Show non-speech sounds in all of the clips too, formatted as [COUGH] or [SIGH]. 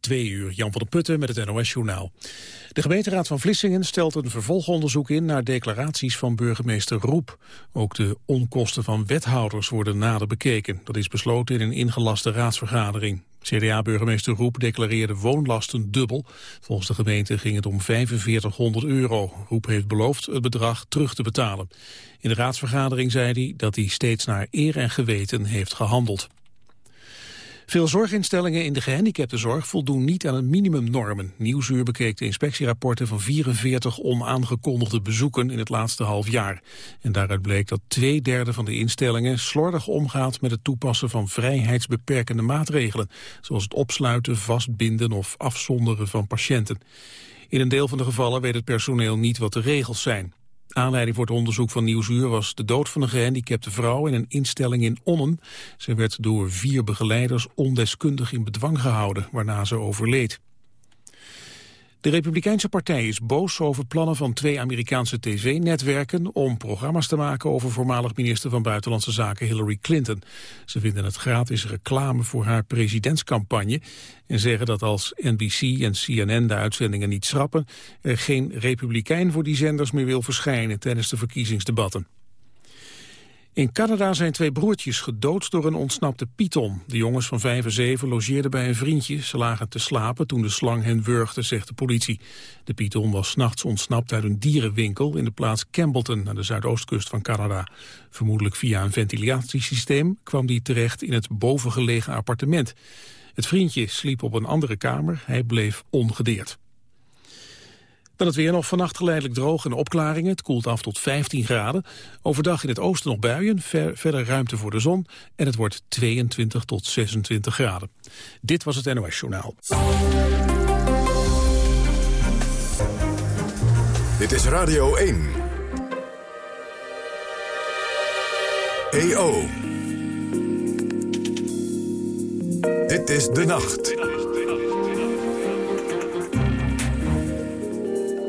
Twee uur, Jan van der Putten met het NOS-journaal. De gemeenteraad van Vlissingen stelt een vervolgonderzoek in... naar declaraties van burgemeester Roep. Ook de onkosten van wethouders worden nader bekeken. Dat is besloten in een ingelaste raadsvergadering. CDA-burgemeester Roep declareerde woonlasten dubbel. Volgens de gemeente ging het om 4500 euro. Roep heeft beloofd het bedrag terug te betalen. In de raadsvergadering zei hij dat hij steeds naar eer en geweten heeft gehandeld. Veel zorginstellingen in de gehandicaptenzorg voldoen niet aan een minimumnormen. Nieuwsuur bekeek de inspectierapporten van 44 onaangekondigde bezoeken in het laatste half jaar. En daaruit bleek dat twee derde van de instellingen slordig omgaat met het toepassen van vrijheidsbeperkende maatregelen, zoals het opsluiten, vastbinden of afzonderen van patiënten. In een deel van de gevallen weet het personeel niet wat de regels zijn. Aanleiding voor het onderzoek van Nieuwsuur was de dood van een gehandicapte vrouw in een instelling in Onnen. Ze werd door vier begeleiders ondeskundig in bedwang gehouden, waarna ze overleed. De Republikeinse Partij is boos over plannen van twee Amerikaanse tv-netwerken om programma's te maken over voormalig minister van Buitenlandse Zaken Hillary Clinton. Ze vinden het gratis reclame voor haar presidentscampagne en zeggen dat als NBC en CNN de uitzendingen niet schrappen, er geen republikein voor die zenders meer wil verschijnen tijdens de verkiezingsdebatten. In Canada zijn twee broertjes gedood door een ontsnapte python. De jongens van vijf en zeven logeerden bij een vriendje. Ze lagen te slapen toen de slang hen wurgde, zegt de politie. De python was nachts ontsnapt uit een dierenwinkel... in de plaats Campbellton, aan de zuidoostkust van Canada. Vermoedelijk via een ventilatiesysteem kwam die terecht in het bovengelegen appartement. Het vriendje sliep op een andere kamer. Hij bleef ongedeerd. Dan het weer nog vannacht geleidelijk droog en opklaringen. Het koelt af tot 15 graden. Overdag in het oosten nog buien, verder ruimte voor de zon. En het wordt 22 tot 26 graden. Dit was het NOS Journaal. Dit is Radio 1. EO. Dit is De Nacht.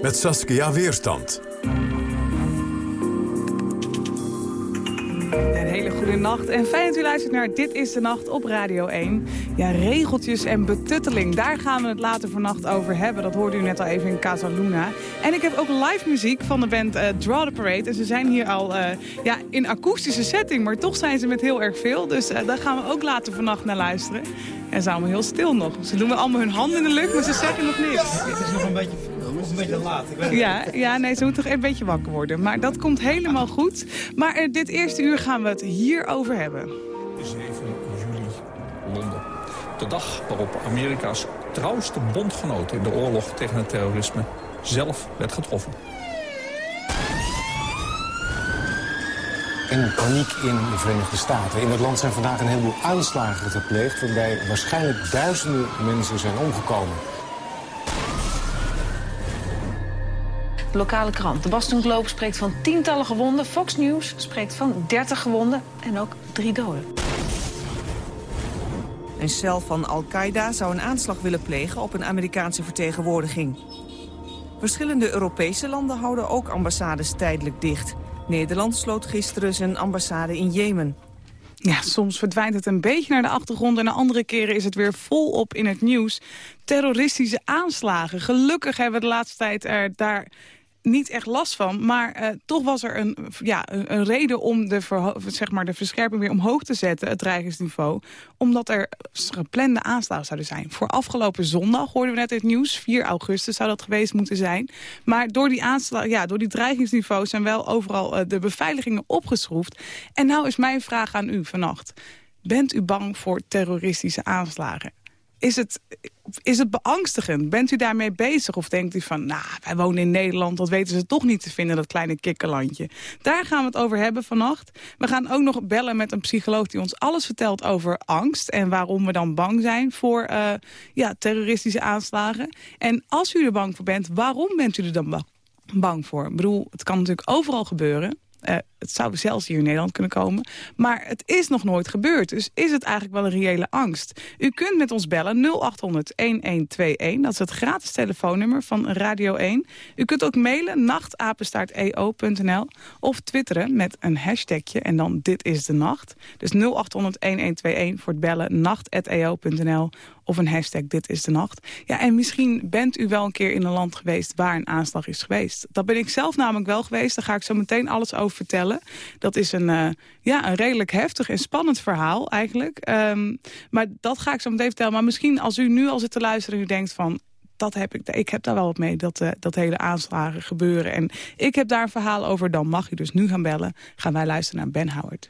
Met Saskia Weerstand. Een hele goede nacht en fijn dat u luistert naar Dit is de Nacht op Radio 1. Ja, regeltjes en betutteling, daar gaan we het later vannacht over hebben. Dat hoorde u net al even in Casa Luna. En ik heb ook live muziek van de band uh, Draw the Parade. En ze zijn hier al uh, ja, in akoestische setting, maar toch zijn ze met heel erg veel. Dus uh, daar gaan we ook later vannacht naar luisteren. En ze zijn allemaal heel stil nog. Ze doen allemaal hun handen in de lucht, maar ze zeggen nog niks. Het is nog een beetje een beetje laat. Ik ja, ja, nee, ze moet toch een beetje wakker worden. Maar dat komt helemaal goed. Maar uh, dit eerste uur gaan we het hierover hebben. 7 juli, Londen. De dag waarop Amerika's trouwste bondgenoot in de oorlog tegen het terrorisme zelf werd getroffen. En paniek in de Verenigde Staten. In het land zijn vandaag een heleboel aanslagen gepleegd... waarbij waarschijnlijk duizenden mensen zijn omgekomen. De lokale krant. De Boston Globe spreekt van tientallen gewonden. Fox News spreekt van 30 gewonden en ook drie doden. Een cel van Al-Qaeda zou een aanslag willen plegen op een Amerikaanse vertegenwoordiging. Verschillende Europese landen houden ook ambassades tijdelijk dicht. Nederland sloot gisteren zijn ambassade in Jemen. Ja, soms verdwijnt het een beetje naar de achtergrond... en de andere keren is het weer volop in het nieuws. Terroristische aanslagen. Gelukkig hebben we de laatste tijd er daar niet echt last van. Maar uh, toch was er een, ja, een, reden om de, zeg maar, de verscherping weer omhoog te zetten, het dreigingsniveau. Omdat er geplande aanslagen zouden zijn. Voor afgelopen zondag hoorden we net het nieuws. 4 augustus zou dat geweest moeten zijn. Maar door die, aanslag, ja, door die dreigingsniveau zijn wel overal uh, de beveiligingen opgeschroefd. En nou is mijn vraag aan u vannacht. Bent u bang voor terroristische aanslagen? Is het, is het beangstigend? Bent u daarmee bezig? Of denkt u van, nou, wij wonen in Nederland... dat weten ze toch niet te vinden, dat kleine kikkerlandje. Daar gaan we het over hebben vannacht. We gaan ook nog bellen met een psycholoog die ons alles vertelt over angst... en waarom we dan bang zijn voor uh, ja, terroristische aanslagen. En als u er bang voor bent, waarom bent u er dan bang voor? Ik bedoel, het kan natuurlijk overal gebeuren. Uh, het zou zelfs hier in Nederland kunnen komen. Maar het is nog nooit gebeurd. Dus is het eigenlijk wel een reële angst. U kunt met ons bellen 0800-1121. Dat is het gratis telefoonnummer van Radio 1. U kunt ook mailen nachtapenstaarteo.nl of twitteren met een hashtagje en dan dit is de nacht. Dus 0800-1121 voor het bellen nacht.eo.nl of een hashtag dit is de nacht. Ja, en misschien bent u wel een keer in een land geweest waar een aanslag is geweest. Dat ben ik zelf namelijk wel geweest. Daar ga ik zo meteen alles over vertellen. Dat is een, uh, ja, een redelijk heftig en spannend verhaal eigenlijk. Um, maar dat ga ik zo meteen vertellen. Maar misschien als u nu al zit te luisteren en u denkt van dat heb ik, ik heb daar wel wat mee, dat, uh, dat hele aanslagen gebeuren. En ik heb daar een verhaal over, dan mag u dus nu gaan bellen. Gaan wij luisteren naar Ben Howard.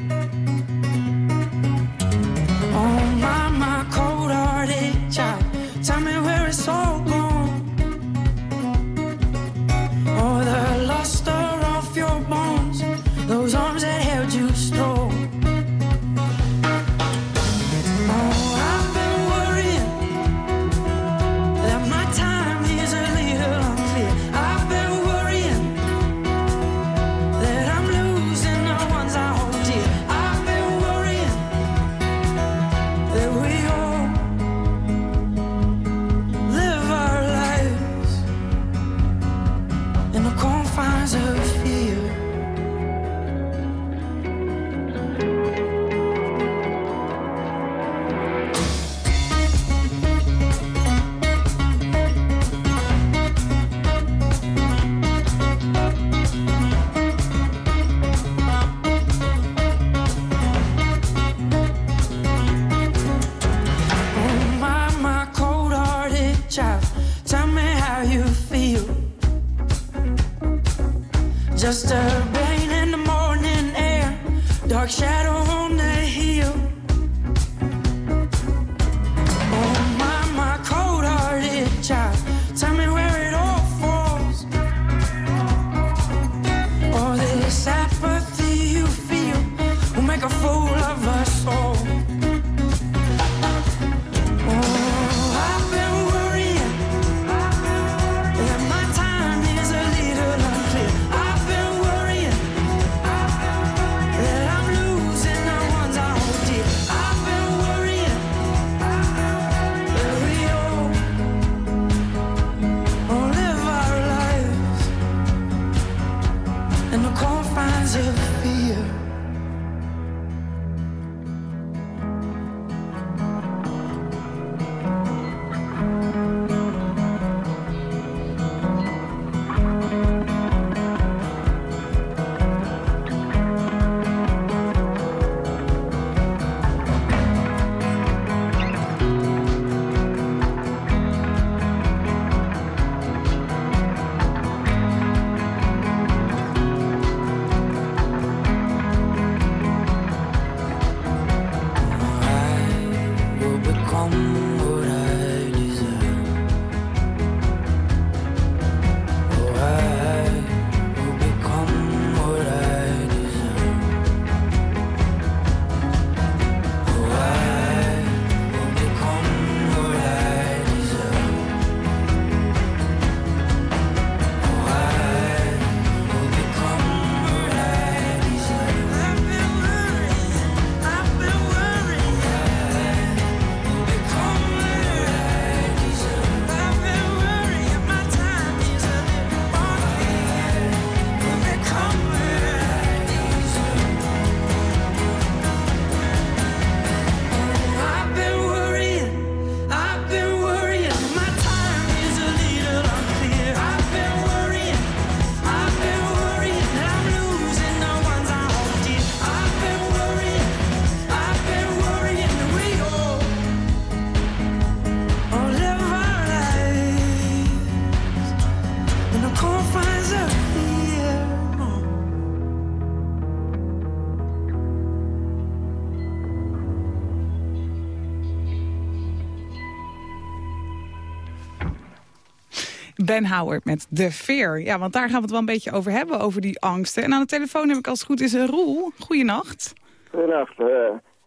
Ben Howard met The Fear. Ja, want daar gaan we het wel een beetje over hebben, over die angsten. En aan de telefoon heb ik als het goed is een Roel. Goeienacht. Goedenacht. eh,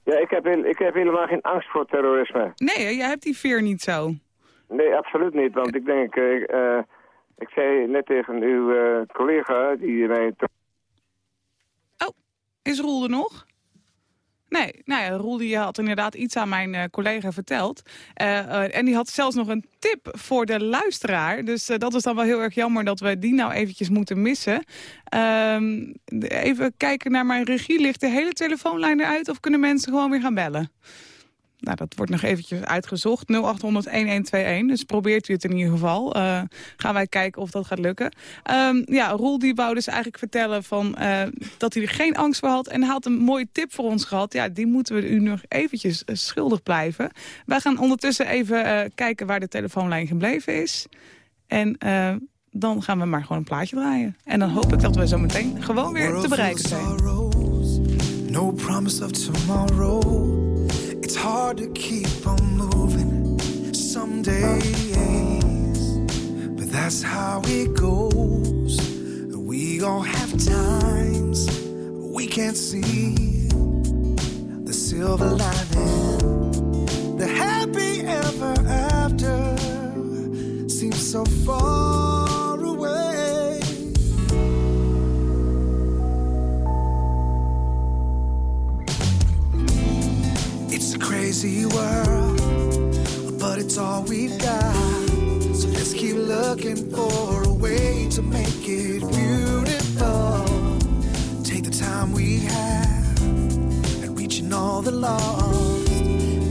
ja, ik heb, heel- ik heb helemaal geen angst voor terrorisme. Nee, jij hebt die fear niet zo. Nee, absoluut niet. Want ik denk, eh, ik, eh, ik zei net tegen uw collega die mij... to- Is Roel er nog? Nee, nou ja, Roel die had inderdaad iets aan mijn eh, collega verteld. Eh, eh, en die had zelfs nog een tip voor de luisteraar. Dus dat is dan wel heel erg jammer dat we die nou eventjes moeten missen. Ehm, even kijken naar mijn regie. Ligt de hele telefoonlijn eruit of kunnen mensen gewoon weer gaan bellen? Nou, dat wordt nog eventjes uitgezocht. 0800-1121. Dus probeert u het in ieder geval. Eh, gaan wij kijken of dat gaat lukken. Ehm, ja, Roel die wou dus eigenlijk vertellen van, eh, dat hij er geen angst voor had. En had een mooie tip voor ons gehad. Ja, die moeten we u nog eventjes eh, schuldig blijven. Wij gaan ondertussen even kijken waar de telefoonlijn gebleven is. En dan gaan we maar gewoon een plaatje draaien. En dan hoop ik dat we zo meteen gewoon weer te bereiken zijn. no promise of tomorrow. It's hard to keep on moving some days, but that's how it goes. We all have times we can't see the silver lining. The happy ever after seems so far It's world, but it's all we've got. So let's keep looking for a way to make it beautiful. Take the time we have and reaching all the lost.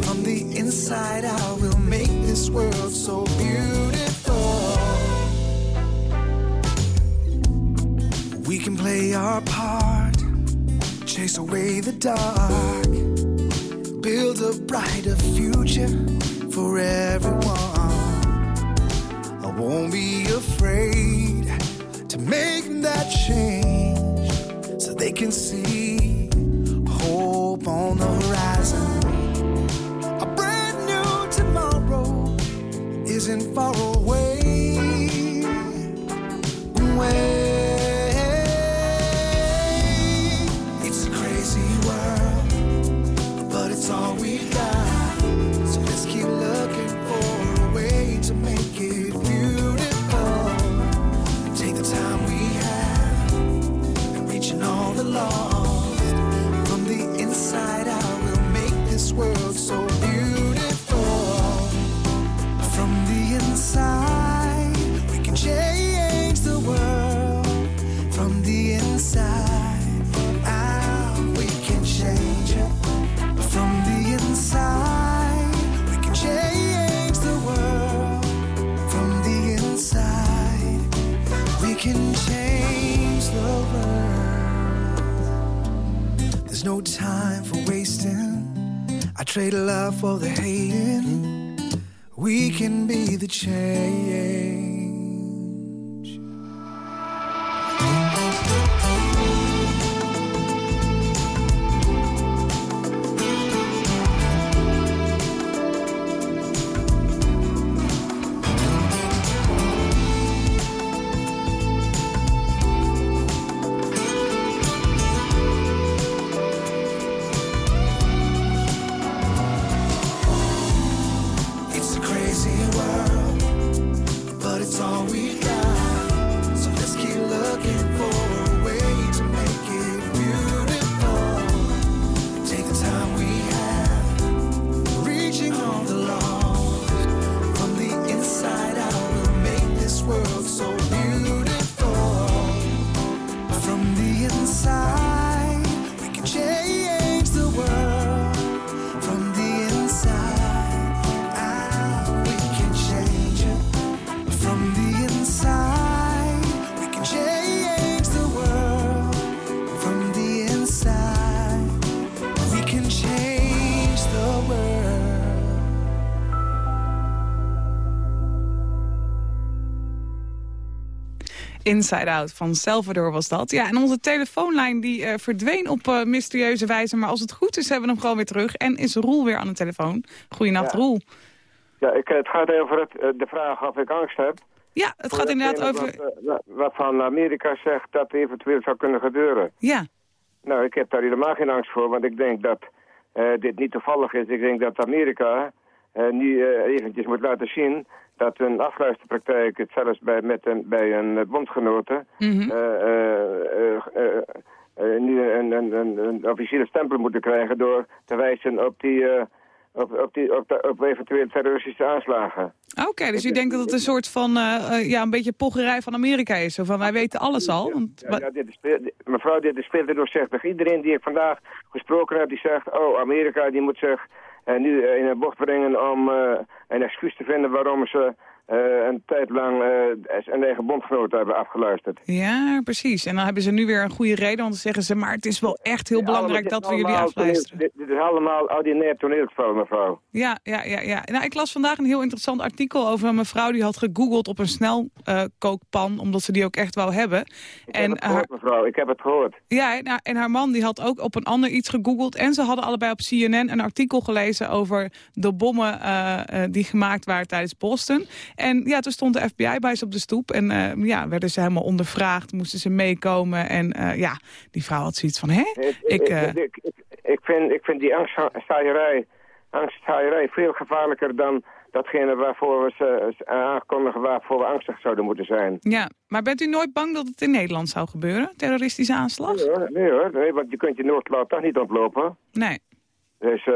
From the inside out, we'll make this world so beautiful. We can play our part, chase away the dark build a brighter future for everyone. I won't be afraid to make that change so they can see hope on the horizon. A brand new tomorrow isn't far away. I trade love for the hating. We can be the change. Inside Out van Salvador was dat. Ja, en onze telefoonlijn die eh, verdween op eh, mysterieuze wijze. Maar als het goed is, hebben we hem gewoon weer terug. En is Roel weer aan de telefoon. Goedenacht, Ja. Roel. Ja, ik, het gaat over het, eh, de vraag of ik angst heb. Ja, het gaat inderdaad over... Wat, eh, van Amerika zegt dat eventueel zou kunnen gebeuren. Ja, Nou, ik heb daar helemaal geen angst voor, want ik denk dat eh, dit niet toevallig is. Ik denk dat Amerika eh, nu eh, eventjes moet laten zien dat een afluisterpraktijk, het zelfs bij, met een, bij een eh, bondgenote, Mhm. eh, eh, nu een, een, een, een officiële stempel moeten krijgen door te wijzen op die... eh, op, op, die, op, de- op eventueel terroristische aanslagen. oké, dus u denkt dat het een soort van, ja, een beetje pocherij van Amerika is. Zo van, wij weten alles al. Want, Ja, dit is, mevrouw, dit is speelde doorzichtig. Iedereen die ik vandaag gesproken heb, die zegt... oh, Amerika die moet zich eh, nu eh, in een bocht brengen om eh, een excuus te vinden... waarom ze eh, een tijd lang eh, zijn eigen bondgenoten hebben afgeluisterd. Ja, precies. En dan hebben ze nu weer een goede reden, want dan zeggen ze... maar het is wel echt heel belangrijk allemaal- dat we jullie afluisteren. Dit, dit is allemaal ordinair toneelspel, mevrouw. Ja, ja, ja, ja. Nou, ik las vandaag een heel interessant artikel over een mevrouw... die had gegoogeld op een snelkookpan, omdat ze die ook echt wou hebben. Ik heb En het haar, gehoord, mevrouw. Ik heb het gehoord. ja, nou, en haar man die had ook op een ander iets gegoogeld. En ze hadden allebei op CNN een artikel gelezen over de bommen eh, eh, die gemaakt waren tijdens Boston. En ja, toen stond de FBI bij ze op de stoep. En eh, ja, werden ze helemaal ondervraagd, moesten ze meekomen. En eh, ja, die vrouw had zoiets van, hè? Ik, Ik, ik, eh, ik, ik, vind, ik vind die angstzaaierij, angstzaaierij veel gevaarlijker dan datgene waarvoor we ze aankondigen waarvoor we angstig zouden moeten zijn. Ja, maar bent u nooit bang dat het in Nederland zou gebeuren? Terroristische aanslag? Nee hoor, nee hoor, nee, want je kunt je noodlot toch niet ontlopen. Nee. Dus eh,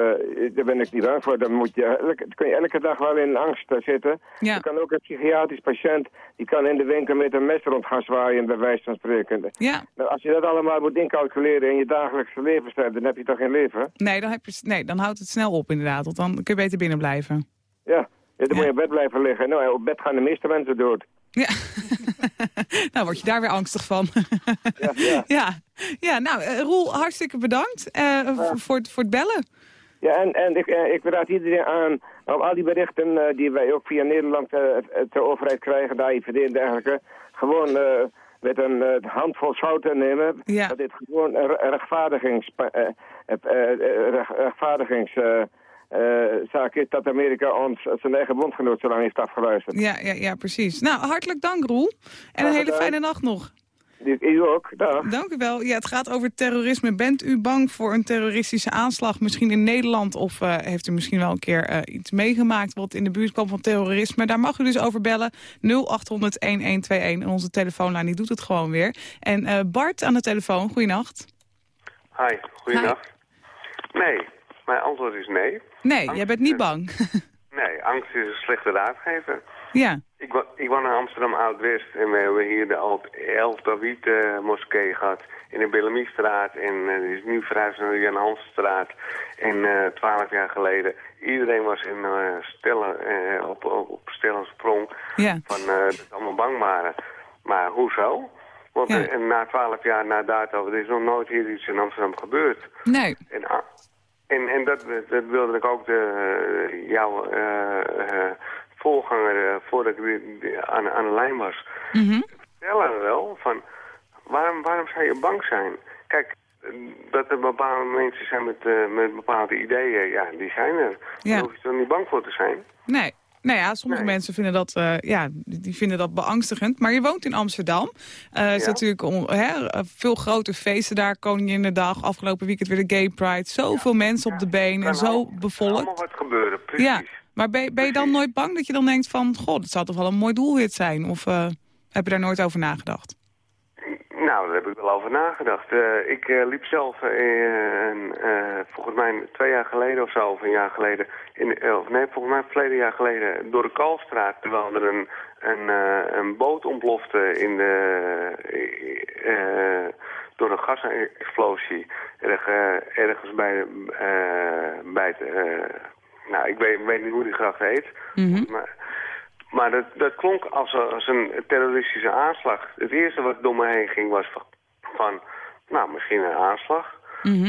daar ben ik niet bang voor. Dan, moet je, dan kun je elke dag wel in angst eh, zitten. Ja. Je kan ook een psychiatrisch patiënt, die kan in de winkel met een mes rond gaan zwaaien, bij wijze van spreken. Ja, Nou, als je dat allemaal moet incalculeren in je dagelijkse leven, dan heb je toch geen leven? nee dan, heb je, nee, dan houdt het snel op inderdaad. Want dan kun je beter binnen blijven. Ja, ja dan Ja. moet je op bed blijven liggen. Nou, op bed gaan de meeste mensen dood. Ja. [LAUGHS] nou, word je daar weer angstig van. Ja, ja. [LAUGHS] ja. ja, nou, eh, Roel, hartstikke bedankt v- voor, het- voor het bellen. Ja, en, en ik, eh, ik raad iedereen aan om al die berichten die wij ook via Nederland eh, ter overheid krijgen, de AIVD en dergelijke, gewoon met een handvol zout te nemen. Ja. Dat dit gewoon een re- rechtvaardigings, recht- rechtvaardigings zaak is dat Amerika ons zijn eigen bondgenoot zo lang heeft afgeluisterd. Ja, ja, ja, precies. Nou, hartelijk dank, Roel. En een hele fijne nacht nog. U ook, dag. Dank u wel. Ja, het gaat over terrorisme. Bent u bang voor een terroristische aanslag, misschien in Nederland? Of eh, heeft u misschien wel een keer eh, iets meegemaakt wat in de buurt kwam van terrorisme? Daar mag u dus over bellen. 0800-1121. En onze telefoonlijn die doet het gewoon weer. En eh, Bart aan de telefoon, goeienacht. Hi, goeiedag. Nee, mijn antwoord is nee. Nee, jij bent niet bang. Nee, angst is een slechte raadgever. ja, Ik, wo- ik woon in Amsterdam Oud-West en we hebben hier de Alt- El Tawhid eh, moskee gehad in de Bellamiestraat en die is nu verhuisd naar de Jan Hansstraat. En eh, twaalf jaar geleden, iedereen was in eh, stellen, op, op, op sprong ja. van dat ze allemaal bang waren. Maar hoezo? Want Ja. na twaalf jaar na dato, er is nog nooit hier iets in Amsterdam gebeurd. Nee, En, en, en dat, dat wilde ik ook de, eh, jouw eh, voorganger, voordat ik aan, aan de lijn was, Mhm. vertellen wel van waarom, waarom zou je bang zijn? Kijk, dat er bepaalde mensen zijn met, eh, met bepaalde ideeën, ja, die zijn er. Ja. Daar hoef je toch niet bang voor te zijn? nee. Nou ja, sommige Nee. mensen vinden dat, eh, ja, die vinden dat beangstigend. Maar je woont in Amsterdam. Eh is Ja. natuurlijk on- hè, veel grote feesten daar. Koninginnedag, afgelopen weekend weer de Gay Pride. Zoveel mensen op de been en Kan zo al- allemaal bevolkt. wat gebeuren, precies. Ja, maar ben, ben je dan nooit bang dat je dan denkt van... goh, dat zou toch wel een mooi doelwit zijn? Of eh, heb je daar nooit over nagedacht? Nou, daar heb ik wel over nagedacht. Eh, ik eh, liep zelf een, eh, volgens mij twee jaar geleden of zo, of een jaar geleden, in, of nee, volgens mij verleden jaar geleden, door de Kalfstraat, terwijl er een, een, een boot ontplofte in de, eh, door een gasexplosie erg, ergens bij, eh, bij het, nou, ik weet, weet niet hoe die gracht heet, maar... Maar dat, dat klonk als, een- als een terroristische aanslag. Het eerste wat door me heen ging was van, van nou, misschien een aanslag.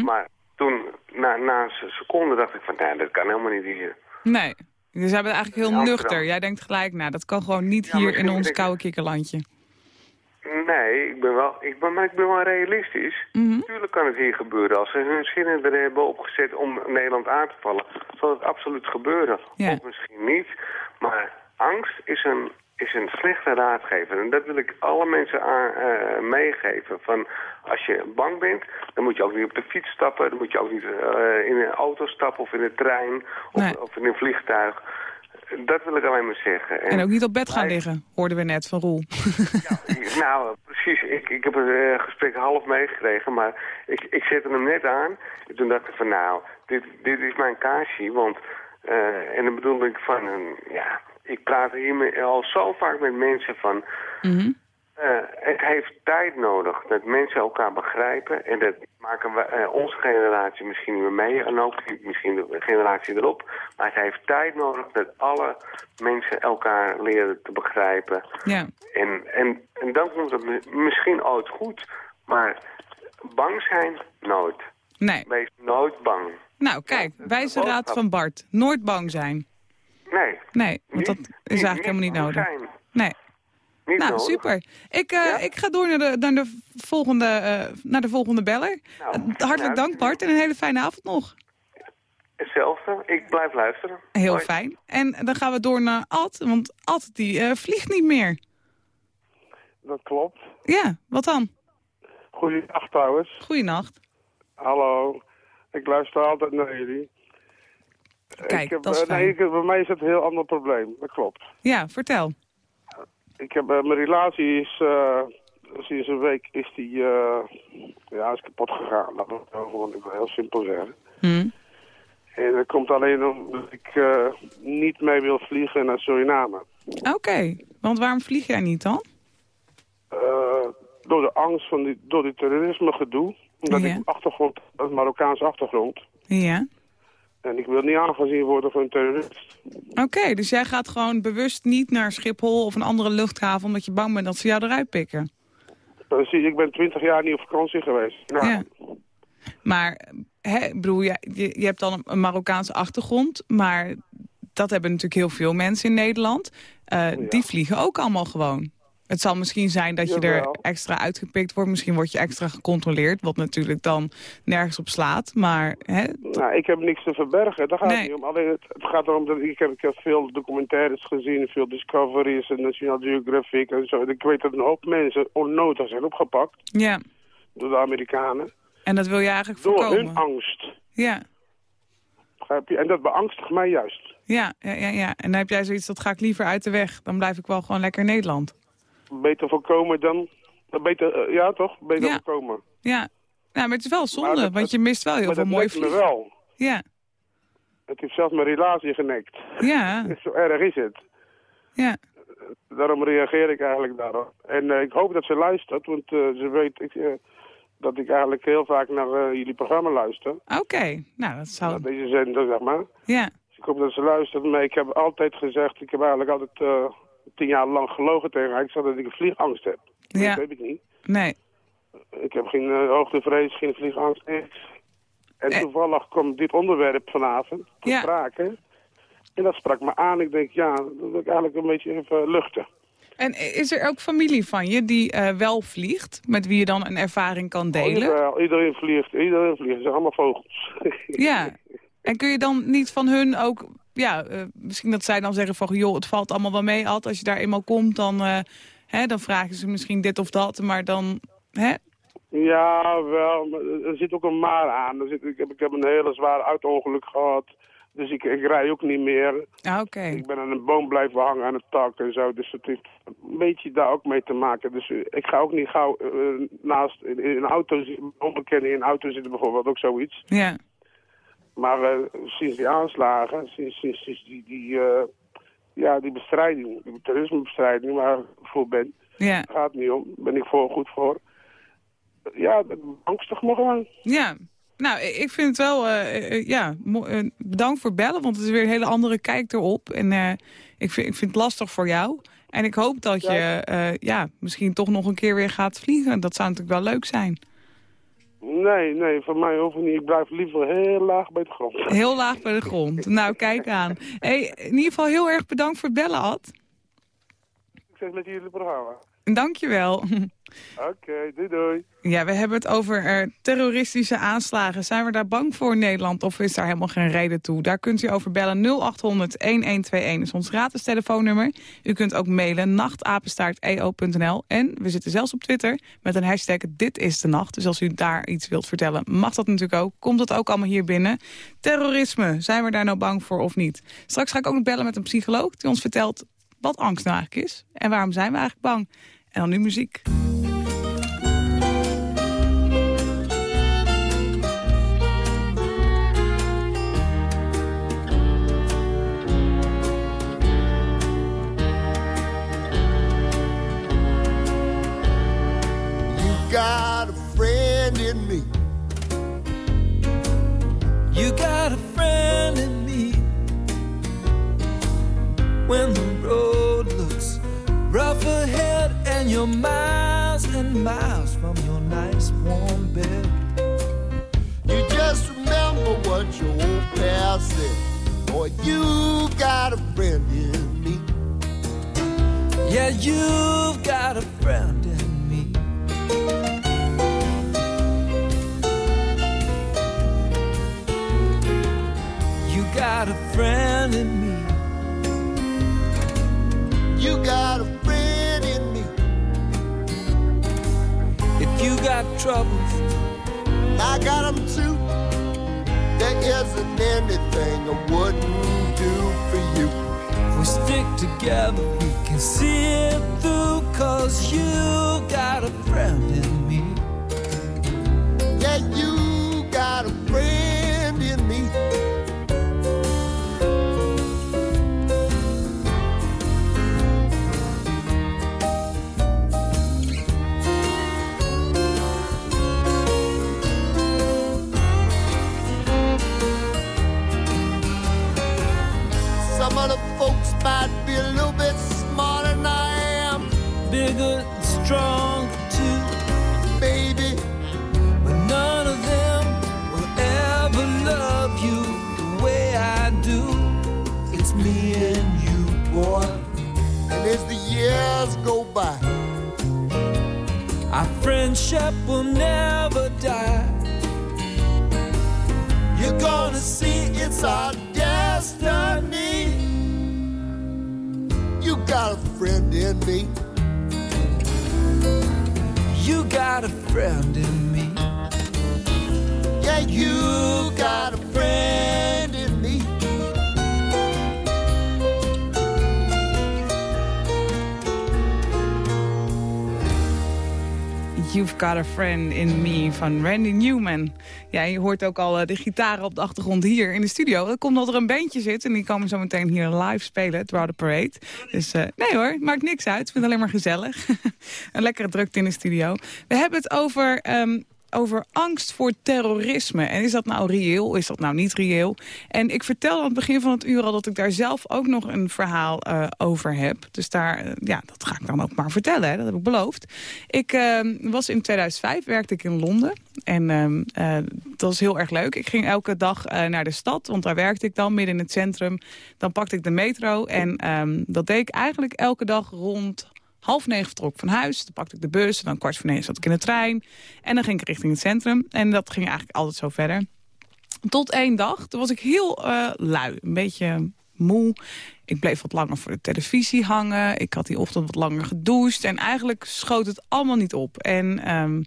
Maar toen, na, na een se- seconde dacht ik van, nee, dat kan helemaal niet hier. Nee. Dus jij bent eigenlijk heel nuchter. Jij denkt gelijk, nou, dat kan gewoon niet Ja, hier in ons ik- koude kikkerlandje. Nee, ik ben wel, ik ben, maar ik ben wel realistisch. Natuurlijk kan het hier gebeuren. Als ze hun zinnen er hebben opgezet om Nederland aan te vallen, zal het absoluut gebeuren. Ja. Of misschien niet. Maar angst is een is een slechte raadgever. En dat wil ik alle mensen aan, eh, meegeven. Van als je bang bent, dan moet je ook niet op de fiets stappen. Dan moet je ook niet eh, in een auto stappen of in een trein of, Nee. of in een vliegtuig. Dat wil ik alleen maar zeggen. En ook niet op bed gaan liggen, hoorden we net van Roel. Nou, [LAUGHS] precies. Ik, ik heb het eh, gesprek half meegekregen, maar ik, ik zette hem net aan. En toen dacht ik van, nou, dit, dit is mijn kaasje, want... en dan bedoel ik van, eh, ja, ik praat hier al zo vaak met mensen van... eh, het heeft tijd nodig dat mensen elkaar begrijpen. En dat maken we, eh, onze generatie misschien niet meer mee. En ook misschien de generatie erop. Maar het heeft tijd nodig dat alle mensen elkaar leren te begrijpen. Ja. En, en, en dan komt het mi- misschien ooit goed. Maar bang zijn, nooit. Nee. Wees nooit bang. Nou, kijk, wijze raad van Bart. Nooit bang zijn. Nee. Nee, want dat is eigenlijk helemaal niet nodig. zijn. Nee. Niet nou, nodig. super. Ik, eh, ik ga door naar de, naar de, volgende, eh, naar de volgende beller. Nou, Eh, Hartelijk nou, dank, Bart. En een hele fijne avond nog. Hetzelfde. Ik blijf luisteren. Heel Hoi. fijn. En dan gaan we door naar Ad. Want Ad, die eh, vliegt niet meer. Dat klopt. Ja, wat dan? Goeiedag trouwens. Goeienacht. Hallo. Ik luister altijd naar jullie. Kijk, ik heb, dat is eh, nee, fijn. ik, heb- bij mij is het een heel ander probleem. Dat klopt. Ja, vertel. Ik heb, eh, mijn relatie is, eh, sinds een week is die, ja, is kapot gegaan. Dat wil ik gewoon heel simpel zeggen. Hm. En dat komt alleen omdat ik niet mee wil vliegen naar Suriname. Oké, want waarom vlieg jij niet dan? Door de angst van die, door die terrorisme gedoe. Omdat ik achtergrond, een Marokkaanse achtergrond. Ja. En ik wil niet aangezien worden voor een terrorist. Oké, dus jij gaat gewoon bewust niet naar Schiphol of een andere luchthaven... omdat je bang bent dat ze jou eruit pikken. Precies, ik ben twintig jaar niet op vakantie geweest. Nou, Ja. Maar, hè, bedoel, je, je, je hebt dan een Marokkaanse achtergrond... maar dat hebben natuurlijk heel veel mensen in Nederland. Eh, Die vliegen ook allemaal gewoon. Het zal misschien zijn dat je er extra uitgepikt wordt. Misschien word je extra gecontroleerd, wat natuurlijk dan nergens op slaat. Maar, hè, Nou, ik heb niks te verbergen, daar gaat Nee. het niet om. Alleen het, het gaat erom dat ik heb, ik heb veel documentaires gezien, veel Discoveries en National Geographic en zo. Ik weet dat een hoop mensen onnodig zijn opgepakt ja. door de Amerikanen. En dat wil je eigenlijk Door voorkomen. hun angst. Ja. En dat beangstigt mij juist. Ja, ja, ja, ja. En dan heb jij zoiets, dat ga ik liever uit de weg. Dan blijf ik wel gewoon lekker in Nederland. Beter voorkomen dan... Beter, eh, ja, toch? Beter Ja. voorkomen. Ja. ja, maar het is wel zonde, dat- want je mist wel heel veel mooie vliegen. wel. Ja, Het heeft zelfs mijn relatie genekt. ja, [LAUGHS] Zo erg is het. ja. Daarom reageer ik eigenlijk daarop. En eh, ik hoop dat ze luistert, want eh, ze weet ik, dat ik eigenlijk heel vaak naar jullie programma luister. Oké, nou dat. Naar deze zender, zeg maar. Ja, Dus ik hoop dat ze luistert. Maar ik heb altijd gezegd, ik heb eigenlijk altijd tien jaar lang gelogen tegen haar. Ik zei dat ik een vliegangst heb. Ja. Dat heb ik niet. nee. Ik heb geen uh, hoogtevrees, geen vliegangst, niks. En Eh. toevallig kwam dit onderwerp vanavond te Ja. sprake. En dat sprak me aan. Ik denk, ja, dat wil ik eigenlijk een beetje even luchten. En is er ook familie van je die eh, wel vliegt, met wie je dan een ervaring kan delen? Jawel, iedereen vliegt, iedereen vliegt. Ze zijn allemaal vogels. Ja. [LAUGHS] En kun je dan niet van hun ook, ja, eh, misschien dat zij dan zeggen van, joh, het valt allemaal wel mee, Ad. Als je daar eenmaal komt, dan, eh, hè, dan vragen ze misschien dit of dat, maar dan, hè? Ja, wel. Er zit ook een maar aan. Er zit, ik, heb, ik heb een hele zwaar auto-ongeluk gehad. Dus ik, ik rij ook niet meer. Ah, Oké. Ik ben aan een boom blijven hangen aan het tak en zo. Dus het heeft een beetje daar ook mee te maken. Dus eh, ik ga ook niet gauw naast in, in een auto, zi- onbekende in een auto zitten bijvoorbeeld, ook zoiets. Ja. Maar eh, sinds die aanslagen, sinds, sinds, sinds die, die, eh, ja, die bestrijding, die terrorismebestrijding waar ik voor ben, Ja. gaat niet om. Ben ik voor goed voor. Ja, angstig me gewoon. Ja. Nou, ik vind het wel, eh, ja, bedankt voor bellen, want het is weer een hele andere kijk erop. En ik, vind, ik vind het lastig voor jou. En ik hoop dat je, ja, misschien toch nog een keer weer gaat vliegen. Dat zou natuurlijk wel leuk zijn. Nee, nee, voor mij hoeft het niet. Ik blijf liever heel laag bij de grond. Heel laag bij de grond. [LAUGHS] Nou, kijk aan. Hey, in ieder geval heel erg bedankt voor het bellen, Ad. Succes met jullie programma. Dankjewel. Oké, doei doei. Ja, we hebben het over eh, terroristische aanslagen. Zijn we daar bang voor in Nederland of is daar helemaal geen reden toe? Daar kunt u over bellen 0800-1121 is ons gratis telefoonnummer. U kunt ook mailen nachtapenstaarteo.nl. En we zitten zelfs op Twitter met een hashtag Dit is de Nacht. Dus als u daar iets wilt vertellen, mag dat natuurlijk ook. Komt dat ook allemaal hier binnen. Terrorisme, zijn we daar nou bang voor of niet? Straks ga ik ook nog bellen met een psycholoog die ons vertelt wat angst nou eigenlijk is. En waarom zijn we eigenlijk bang? En dan nu muziek. You got a friend in me. You got a friend in me. When the road looks rough ahead and you're miles and miles from your nice warm bed. You just remember what your old past said. Boy, you got a friend in me. Yeah, you've got a friend in me. You got a friend in me. You got a friend you got troubles, I got them too. There isn't anything I wouldn't do for you. if we stick together, we can see it through. Cause you got a friend friendship will never die. you're gonna see it's our destiny. You got a friend in me. You got a friend in me. Yeah, you got a friend You've Got a Friend in Me van Randy Newman. Ja, je hoort ook al eh, de gitaren op de achtergrond hier in de studio. Dat komt omdat er een bandje zit en die komen zo meteen hier live spelen, het Rode Parade. Dus eh, nee hoor, maakt niks uit. Ik vind alleen maar gezellig. [LAUGHS] een lekkere drukte in de studio. We hebben het over... ehm, over angst voor terrorisme. En is dat nou reëel? Is dat nou niet reëel? En ik vertel aan het begin van het uur al dat ik daar zelf ook nog een verhaal eh, over heb. Dus daar, eh, ja, dat ga ik dan ook maar vertellen. Hè? Dat heb ik beloofd. Ik eh, was in 2005, werkte ik in Londen. En ehm, eh, dat was heel erg leuk. Ik ging elke dag naar de stad, want daar werkte ik dan, midden in het centrum. Dan pakte ik de metro en ehm, dat deed ik eigenlijk elke dag rond half negen vertrok van huis. Dan pakte ik de bus. Dan kwart voor negen zat ik in de trein. En dan ging ik richting het centrum. En dat ging eigenlijk altijd zo verder. Tot één dag. Toen was ik heel eh, lui. Een beetje moe. Ik bleef wat langer voor de televisie hangen. Ik had die ochtend wat langer gedoucht. En eigenlijk schoot het allemaal niet op. En, ehm,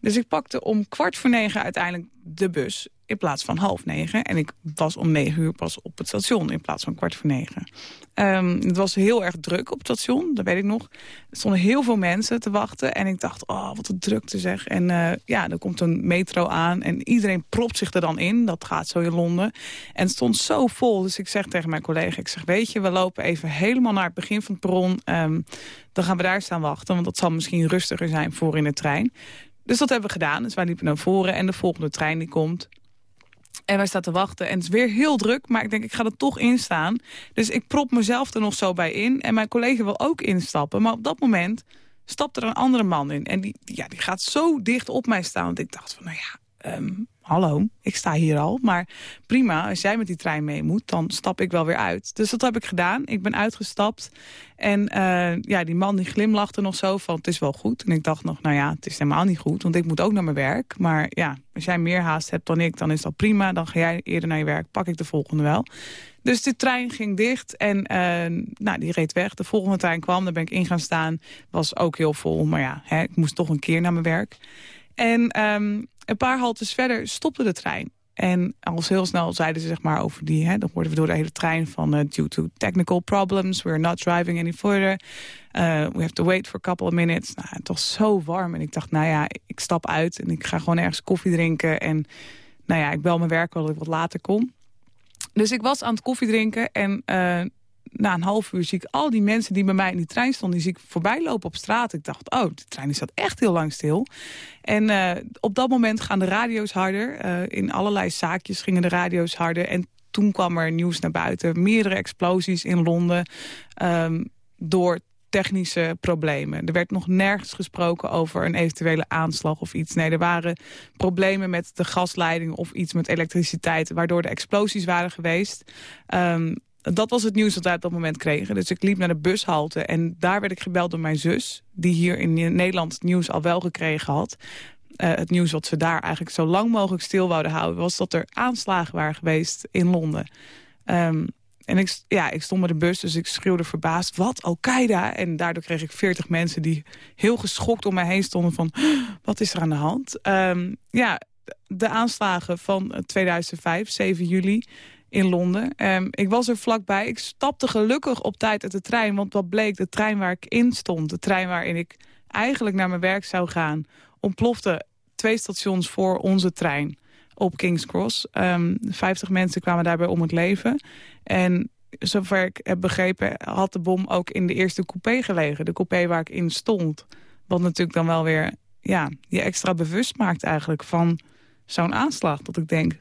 dus ik pakte om kwart voor negen uiteindelijk de bus in plaats van half negen. En ik was om negen uur pas op het station in plaats van kwart voor negen. Ehm, het was heel erg druk op het station, dat weet ik nog. Er stonden heel veel mensen te wachten. En ik dacht, oh, wat een drukte zeg. En uh, ja, er komt een metro aan en iedereen propt zich er dan in. Dat gaat zo in Londen. En het stond zo vol, dus ik zeg tegen mijn collega... ik zeg, weet je, we lopen even helemaal naar het begin van het perron. Um, dan gaan we daar staan wachten, want dat zal misschien rustiger zijn voor in de trein. Dus dat hebben we gedaan. Dus wij liepen naar voren en de volgende trein die komt... En wij staan te wachten. En het is weer heel druk, maar ik denk, ik ga er toch in staan. Dus ik prop mezelf er nog zo bij in. En mijn collega wil ook instappen. Maar op dat moment stapt er een andere man in. En die, ja, die gaat zo dicht op mij staan. Want ik dacht van, nou ja, um, hallo, ik sta hier al. Maar prima, als jij met die trein mee moet, dan stap ik wel weer uit. Dus dat heb ik gedaan. Ik ben uitgestapt. En eh, ja, die man die glimlachte nog zo van, het is wel goed. En ik dacht nog, nou ja, het is helemaal niet goed, want ik moet ook naar mijn werk. Maar ja, als jij meer haast hebt dan ik, dan is dat prima. Dan ga jij eerder naar je werk, pak ik de volgende wel. Dus de trein ging dicht en uh, nou, die reed weg. De volgende trein kwam, daar ben ik in gaan staan. Was ook heel vol, maar ja, hè, ik moest toch een keer naar mijn werk. En um, een paar haltes verder stopte de trein. En al heel snel zeiden ze zeg maar over die, hè, dan hoorden we door de hele trein van uh, due to technical problems, we're not driving any further. Uh, we have to wait for a couple of minutes. Nou, het was zo warm en ik dacht, nou ja, ik stap uit en ik ga gewoon ergens koffie drinken. En nou ja, ik bel mijn werk wel dat ik wat later kom. Dus ik was aan het koffie drinken en uh, na een half uur zie ik al die mensen die bij mij in die trein stonden... die zie ik voorbij lopen op straat. Ik dacht, oh, de trein staat echt heel lang stil. En uh, op dat moment gaan de radio's harder. Uh, in allerlei zaakjes gingen de radio's harder. En toen kwam er nieuws naar buiten. Meerdere explosies in Londen um, door technische problemen. Er werd nog nergens gesproken over een eventuele aanslag of iets. Nee, er waren problemen met de gasleiding of iets met elektriciteit... waardoor de explosies waren geweest. Um, dat was het nieuws dat wij op dat moment kregen. Dus ik liep naar de bushalte en daar werd ik gebeld door mijn zus... die hier in Nederland het nieuws al wel gekregen had. Uh, het nieuws wat ze daar eigenlijk zo lang mogelijk stil wouden houden... was dat er aanslagen waren geweest in Londen. Um, en ik, ja, ik stond met de bus, dus ik schreeuwde verbaasd... wat, Al-Qaeda? En daardoor kreeg ik veertig mensen die heel geschokt om mij heen stonden... van, wat is er aan de hand? Um, ja, de aanslagen van 2005, 7 juli in Londen. Um, ik was er vlakbij. Ik stapte gelukkig op tijd uit de trein. Want wat bleek, de trein waar ik in stond... de trein waarin ik eigenlijk naar mijn werk zou gaan... ontplofte twee stations voor onze trein op King's Cross. Um, 50 mensen kwamen daarbij om het leven. En zover ik heb begrepen had de bom ook in de eerste coupé gelegen. De coupé waar ik in stond. Wat natuurlijk dan wel weer ja, je extra bewust maakt eigenlijk van zo'n aanslag. Dat ik denk,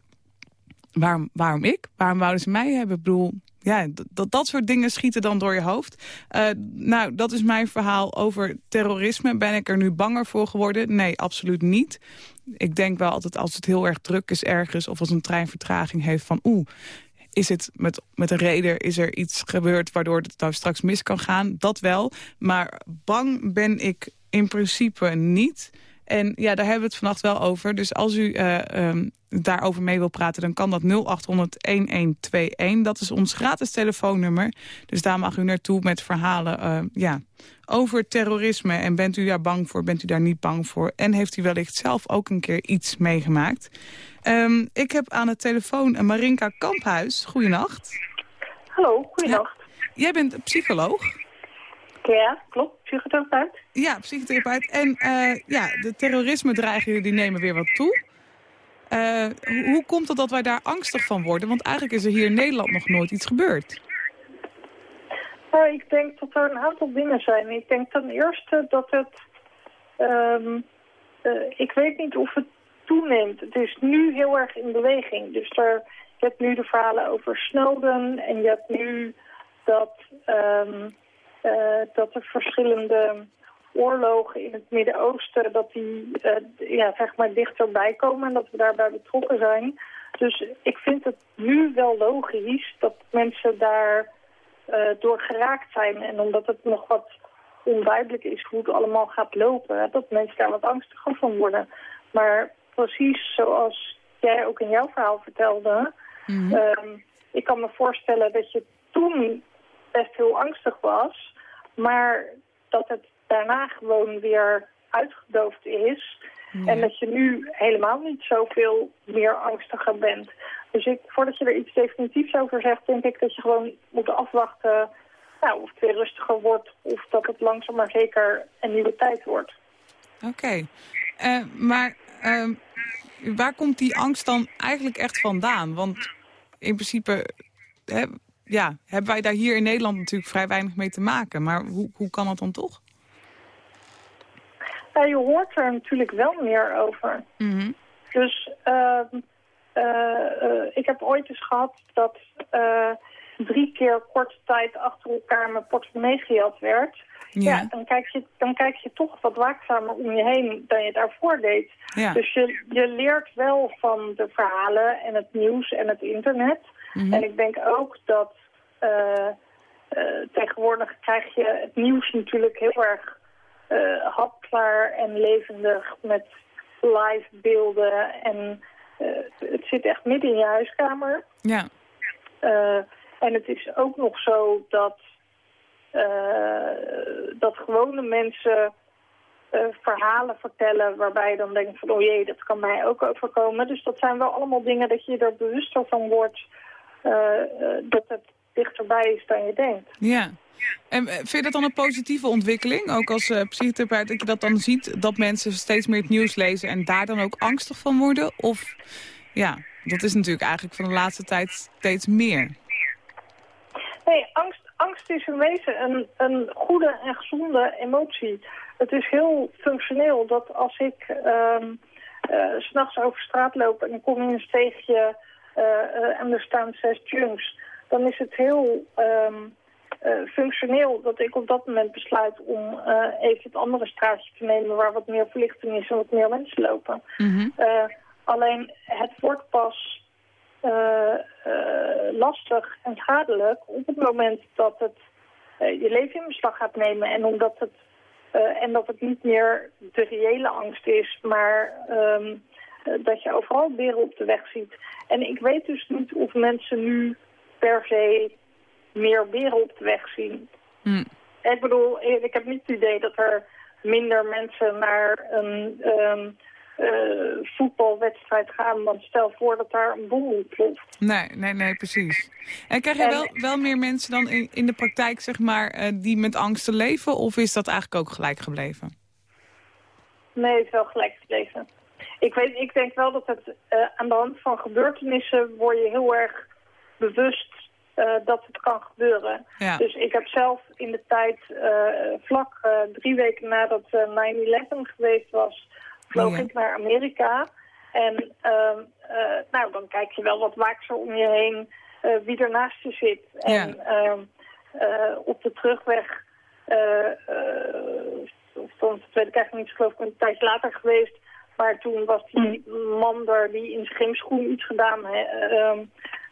waarom, waarom ik? Waarom wouden ze mij hebben? Ik bedoel, ja, dat, dat soort dingen schieten dan door je hoofd. Uh, nou, dat is mijn verhaal over terrorisme. Ben ik er nu banger voor geworden? Nee, absoluut niet. Ik denk wel altijd als het heel erg druk is ergens... of als een trein vertraging heeft van... oeh, is het met, met een reden, is er iets gebeurd... waardoor het nou straks mis kan gaan? Dat wel. Maar bang ben ik in principe niet... En ja, daar hebben we het vannacht wel over. Dus als u uh, um, daarover mee wil praten, dan kan dat 0800-1121. Dat is ons gratis telefoonnummer. Dus daar mag u naartoe met verhalen uh, ja, over terrorisme. En bent u daar bang voor, bent u daar niet bang voor? En heeft u wellicht zelf ook een keer iets meegemaakt? Um, ik heb aan de telefoon Marinka Kamphuis. Goedenacht. Hallo, goedenacht. Ja, jij bent psycholoog. Ja, klopt. Psychotherapeut. Ja, psychotherapeut. En uh, ja, de terrorisme-dreigingen die nemen weer wat toe. Uh, hoe komt het dat wij daar angstig van worden? Want eigenlijk is er hier in Nederland nog nooit iets gebeurd. Nou, ik denk dat er een aantal dingen zijn. Ik denk ten eerste dat het... Um, uh, ik weet niet of het toeneemt. Het is nu heel erg in beweging. Dus er, je hebt nu de verhalen over Snowden en je hebt nu dat... Um, uh, dat er verschillende oorlogen in het Midden-Oosten, dat die uh, ja, zeg maar dichterbij komen en dat we daarbij betrokken zijn. Dus ik vind het nu wel logisch dat mensen daar uh, door geraakt zijn. En omdat het nog wat onduidelijk is hoe het allemaal gaat lopen, dat mensen daar wat angstiger van worden. Maar precies zoals jij ook in jouw verhaal vertelde, mm -hmm. um, ik kan me voorstellen dat je toen best heel angstig was, maar dat het daarna gewoon weer uitgedoofd is. Ja. En dat je nu helemaal niet zoveel meer angstiger bent. Dus ik, voordat je er iets definitiefs over zegt, denk ik dat je gewoon moet afwachten nou, of het weer rustiger wordt of dat het langzaam maar zeker een nieuwe tijd wordt. Oké, okay. uh, maar uh, waar komt die angst dan eigenlijk echt vandaan? Want in principe hè, ja, hebben wij daar hier in Nederland natuurlijk vrij weinig mee te maken. Maar hoe, hoe kan dat dan toch? Ja, je hoort er natuurlijk wel meer over. Mm -hmm. Dus uh, uh, uh, ik heb ooit eens gehad dat drie keer korte tijd achter elkaar mijn portemonnee gejat werd... Ja. Ja. dan, kijk je, dan kijk je toch wat waakzamer om je heen dan je daarvoor deed. Ja. Dus je, je leert wel van de verhalen en het nieuws en het internet. Mhm. En ik denk ook dat eh, eh, tegenwoordig krijg je het nieuws natuurlijk heel erg eh hapklaar en levendig met live beelden. En het zit echt midden in je huiskamer. Ja. En het is ook nog zo dat, dat gewone mensen verhalen vertellen waarbij je dan denkt van oh jee, dat kan mij ook overkomen. Dus dat zijn wel allemaal dingen dat je er bewuster van wordt dat het dichterbij is dan je denkt. Ja. En eh, vind je dat dan een positieve ontwikkeling? Ook als eh, psychotherapeut dat je dat dan ziet, dat mensen steeds meer het nieuws lezen en daar dan ook angstig van worden? Of ja, dat is natuurlijk eigenlijk van de laatste tijd steeds meer. Nee, angst, angst is in wezen een, een goede en gezonde emotie. Het is heel functioneel dat als ik ehm eh, s'nachts over straat loop en ik kom in een steegje eh, eh, en er staan zes junks, dan is het heel ehm, eh, functioneel dat ik op dat moment besluit om eh, even het andere straatje te nemen waar wat meer verlichting is en wat meer mensen lopen. Eh, alleen het wordt pas eh, eh, lastig en schadelijk op het moment dat het eh, je leven in beslag gaat nemen. En omdat het, eh, en dat het niet meer de reële angst is, maar ehm, eh, dat je overal beren op de weg ziet. En ik weet dus niet of mensen nu per se meer beren op de weg zien. Hm. Ik bedoel, ik heb niet het idee dat er minder mensen naar een ehm, eh, voetbalwedstrijd gaan. Want stel voor dat daar een bom ontploft. Nee, nee, nee, precies. En krijg je wel, wel meer mensen dan in, in de praktijk, zeg maar, eh, die met angsten leven? Of is dat eigenlijk ook gelijk gebleven? Nee, het is wel gelijk gebleven. Ik, weet, ik denk wel dat het eh, aan de hand van gebeurtenissen word je heel erg bewust eh, dat het kan gebeuren. Ja. Dus ik heb zelf in de tijd, eh, vlak drie weken nadat eh, 9-11 geweest was, vloog Ja. ik naar Amerika. En ehm, eh, nou, dan kijk je wel wat waakser om je heen wie er naast je zit. En ehm, eh, op de terugweg, of dan, dat weet ik eigenlijk niet, geloof ik een tijdje later geweest. Maar toen was die man er die in zijn gymschoen iets gedaan, ehm,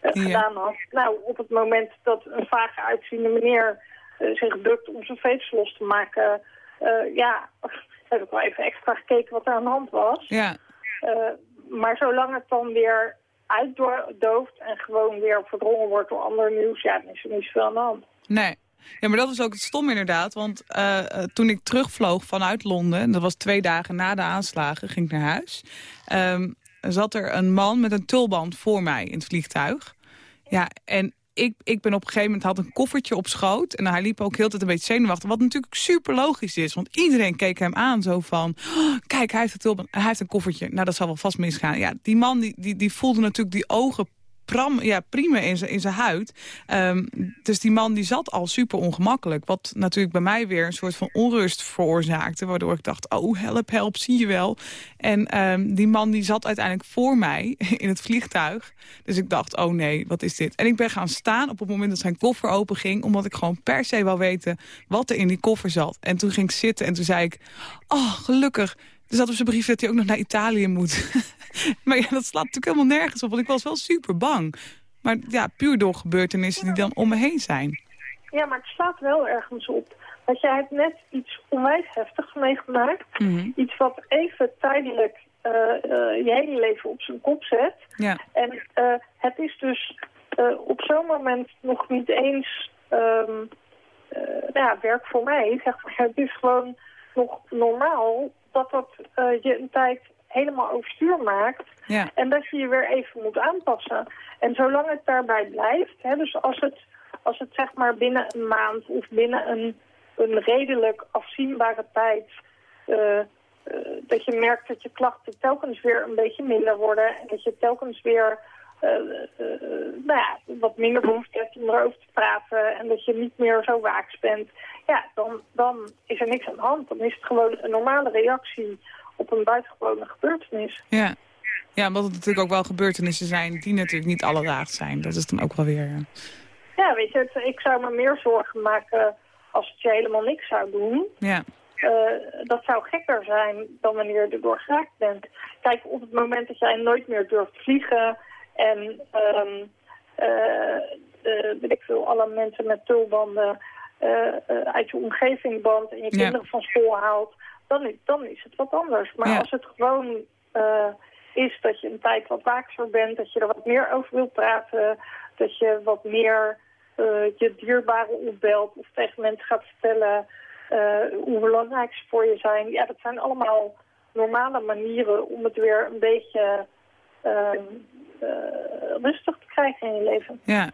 eh, Ja. gedaan had. Nou, op het moment dat een vage uitziende meneer eh, zich bukt om zijn veters los te maken... eh, ja, [LAUGHS] heb ik wel even extra gekeken wat er aan de hand was. Ja. Maar zolang het dan weer uitdooft en gewoon weer verdrongen wordt door ander nieuws... ja, dan is er niet zoveel aan de hand. Nee. Ja, maar dat is ook het stom inderdaad. Want eh, eh, toen ik terugvloog vanuit Londen, en dat was twee dagen na de aanslagen, ging ik naar huis. ehm, zat er een man met een tulband voor mij in het vliegtuig. Ja, en ik, ik ben op een gegeven moment had een koffertje op schoot. En hij liep ook heel tijd een beetje zenuwachtig. Wat natuurlijk super logisch is. Want iedereen keek hem aan zo van... "Oh, kijk, hij heeft, een tulband, hij heeft een koffertje. Nou, dat zal wel vast misgaan. Ja, die man die, die, die voelde natuurlijk die ogen pram, ja, prima in zijn huid. Ehm, dus die man die zat al super ongemakkelijk. Wat natuurlijk bij mij weer een soort van onrust veroorzaakte. Waardoor ik dacht, oh help, help, zie je wel. En ehm, die man die zat uiteindelijk voor mij [LAUGHS] in het vliegtuig. Dus ik dacht, oh nee, wat is dit? En ik ben gaan staan op het moment dat zijn koffer open ging. Omdat ik gewoon per se wou weten wat er in die koffer zat. En toen ging ik zitten en toen zei ik, oh gelukkig. Er zat op zijn brief dat hij ook nog naar Italië moet. [LAUGHS] maar ja, dat slaat natuurlijk helemaal nergens op. Want ik was wel super bang. Maar ja, puur door gebeurtenissen die dan om me heen zijn. Ja, maar het slaat wel ergens op. Want jij hebt net iets onwijs heftigs meegemaakt. Mhm. Iets wat even tijdelijk eh, eh, je hele leven op zijn kop zet. Ja. En eh, het is dus op zo'n moment nog niet eens ehm, eh, nou ja, werk voor mij. Zeg maar. Het is gewoon nog normaal dat dat eh, je een tijd helemaal overstuur maakt. Ja. En dat je je weer even moet aanpassen. En zolang het daarbij blijft, hè, dus als het, als het zeg maar binnen een maand of binnen een, een redelijk afzienbare tijd, eh, eh, dat je merkt dat je klachten telkens weer een beetje minder worden en dat je telkens weer nou ja, wat minder behoefte hebt om erover te praten en dat je niet meer zo waaks bent, ja, dan, dan is er niks aan de hand. Dan is het gewoon een normale reactie op een buitengewone gebeurtenis. Ja. ja, omdat het natuurlijk ook wel gebeurtenissen zijn die natuurlijk niet alledaags zijn. Dat is dan ook wel weer... eh, Ja, weet je, het- ik zou me meer zorgen maken als het je helemaal niks zou doen. Ja. Eh, dat zou gekker zijn dan wanneer je erdoor geraakt bent. Kijk, op het moment dat jij nooit meer durft vliegen en eh, weet ik veel, alle mensen met tulbanden eh, uit je omgeving bandt en je Ja. kinderen van school haalt, dan, is- dan is het wat anders. Maar Ja. als het gewoon is dat je een tijd wat waakser bent, dat je er wat meer over wilt praten, dat je wat meer je dierbaren opbelt of tegen mensen gaat vertellen hoe belangrijk ze voor je zijn. Ja, dat zijn allemaal normale manieren om het weer een beetje ehm, eh, rustig te krijgen in je leven. Ja.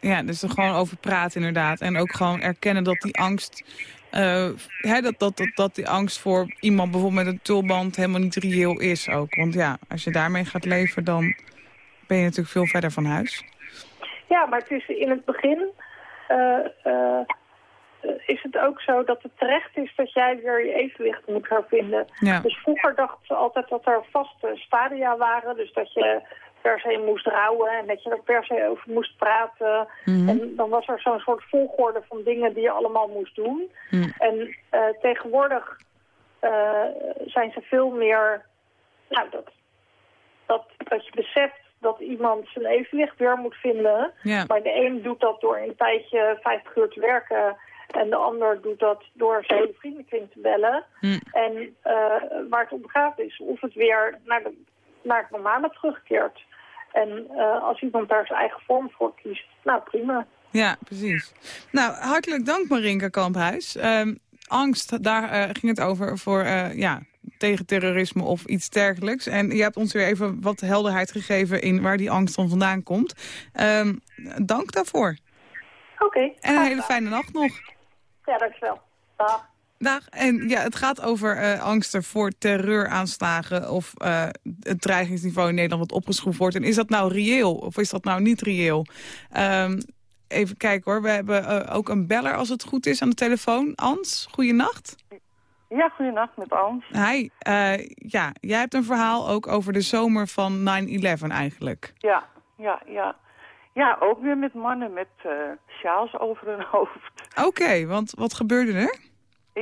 ja, dus er gewoon over praten inderdaad. En ook gewoon erkennen dat die angst... eh, hè, dat, dat, dat, dat die angst voor iemand bijvoorbeeld met een tulband helemaal niet reëel is ook. Want ja, als je daarmee gaat leven, dan ben je natuurlijk veel verder van huis. Ja, maar het is in het begin eh, eh, eh, is het ook zo dat het terecht is dat jij weer je evenwicht moet hervinden. Ja. Dus vroeger dachten ze altijd dat er vaste stadia waren. Dus dat je per se moest rouwen en dat je er per se over moest praten. Mhm. En dan was er zo'n soort volgorde van dingen die je allemaal moest doen. Mhm. En eh, tegenwoordig eh, zijn ze veel meer... Nou, dat, dat, dat je beseft dat iemand zijn evenwicht weer moet vinden. Ja. Maar de een doet dat door een tijdje 50 uur te werken... en de ander doet dat door zijn hele vriendenkring te bellen. Hm. En eh, waar het om gaat is of het weer naar, de, naar het normale terugkeert. En eh, als iemand daar zijn eigen vorm voor kiest, nou prima. Ja, precies. Nou, hartelijk dank Marinka Kamphuis. Ehm, angst, daar eh, ging het over voor eh, ja, tegen terrorisme of iets dergelijks. En je hebt ons weer even wat helderheid gegeven in waar die angst dan vandaan komt. Ehm, dank daarvoor. Oké. En een hele fijne nacht nog. Ja, dankjewel. Dag. Dag. En ja, het gaat over eh, angsten voor terreuraanslagen... of eh, het dreigingsniveau in Nederland wat opgeschroefd wordt. En is dat nou reëel of is dat nou niet reëel? Ehm, even kijken hoor. We hebben eh, ook een beller als het goed is aan de telefoon. Ans, goeienacht. Ja, goedenacht met Ans. Hi. ja, jij hebt een verhaal ook over de zomer van 9-11 eigenlijk. Ja, ja, ja. Ja, ook weer met mannen met sjaals over hun hoofd. Oké, want wat gebeurde er?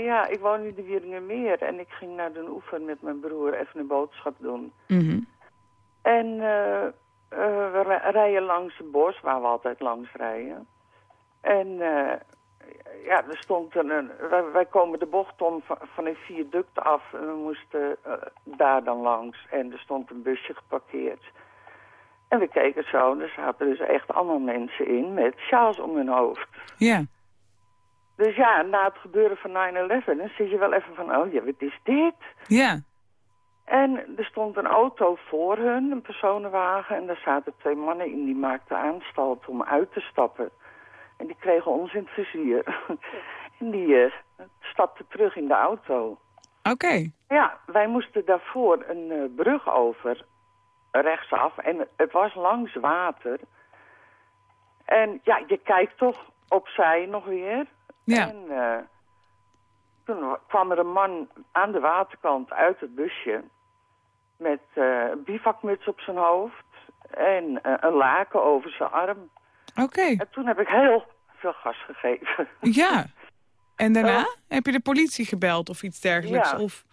Ja, ik woon in de Wieringermeer en ik ging naar de oever met mijn broer even een boodschap doen. Mhm. En eh, eh, we ri- rijden langs het bos, waar we altijd langs rijden. En eh, ja, er stond een, wij, wij komen de bocht om van, van een viaduct af en we moesten daar dan langs. En er stond een busje geparkeerd. En we keken zo en er zaten dus echt allemaal mensen in met sjaals om hun hoofd. Ja. Dus ja, na het gebeuren van 9-11 dan zit je wel even van, oh ja, wat is dit? Ja. En er stond een auto voor hun, een personenwagen. En daar zaten twee mannen in, die maakten aanstalt om uit te stappen. En die kregen ons in het vizier. [LAUGHS] en die stapten terug in de auto. Oké. Ja, wij moesten daarvoor een eh, brug over, rechtsaf. En het was langs water. En ja, je kijkt toch opzij nog weer. Ja. En eh, toen kwam er een man aan de waterkant uit het busje... met eh, een bivakmuts op zijn hoofd en eh, een laken over zijn arm. Oké. En toen heb ik heel veel gas gegeven. Ja. En [LAUGHS] daarna? Heb je de politie gebeld of iets dergelijks? Ja. Of...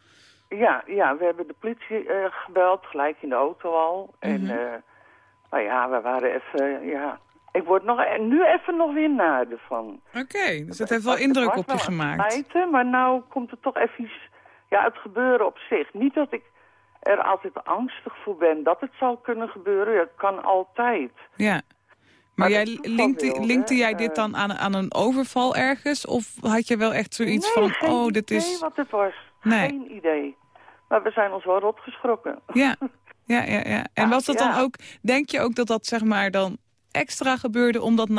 Ja, ja, we hebben de politie gebeld, gelijk in de auto al. En Mhm. nou ja, we waren even, ja... Ik word nog, eh, nu even nog weer naar ervan. Oké, dus dat heeft wel Het indruk op je gemaakt. maar nou komt er toch even iets... Ja, het gebeuren op zich. Niet dat ik er altijd angstig voor ben dat het zal kunnen gebeuren. Het kan altijd. Ja. Maar, Maar jij linkte, wilde, linkte jij dit eh, dan aan, aan een overval ergens? Of had je wel echt zoiets nee, van, oh, dit is... wat het was. Nee. Geen idee. Maar we zijn ons wel rot geschrokken. Ja, ja, ja. ja. En [LAUGHS] was dat ja. dan ook, denk je ook dat dat zeg maar dan extra gebeurde omdat 9-11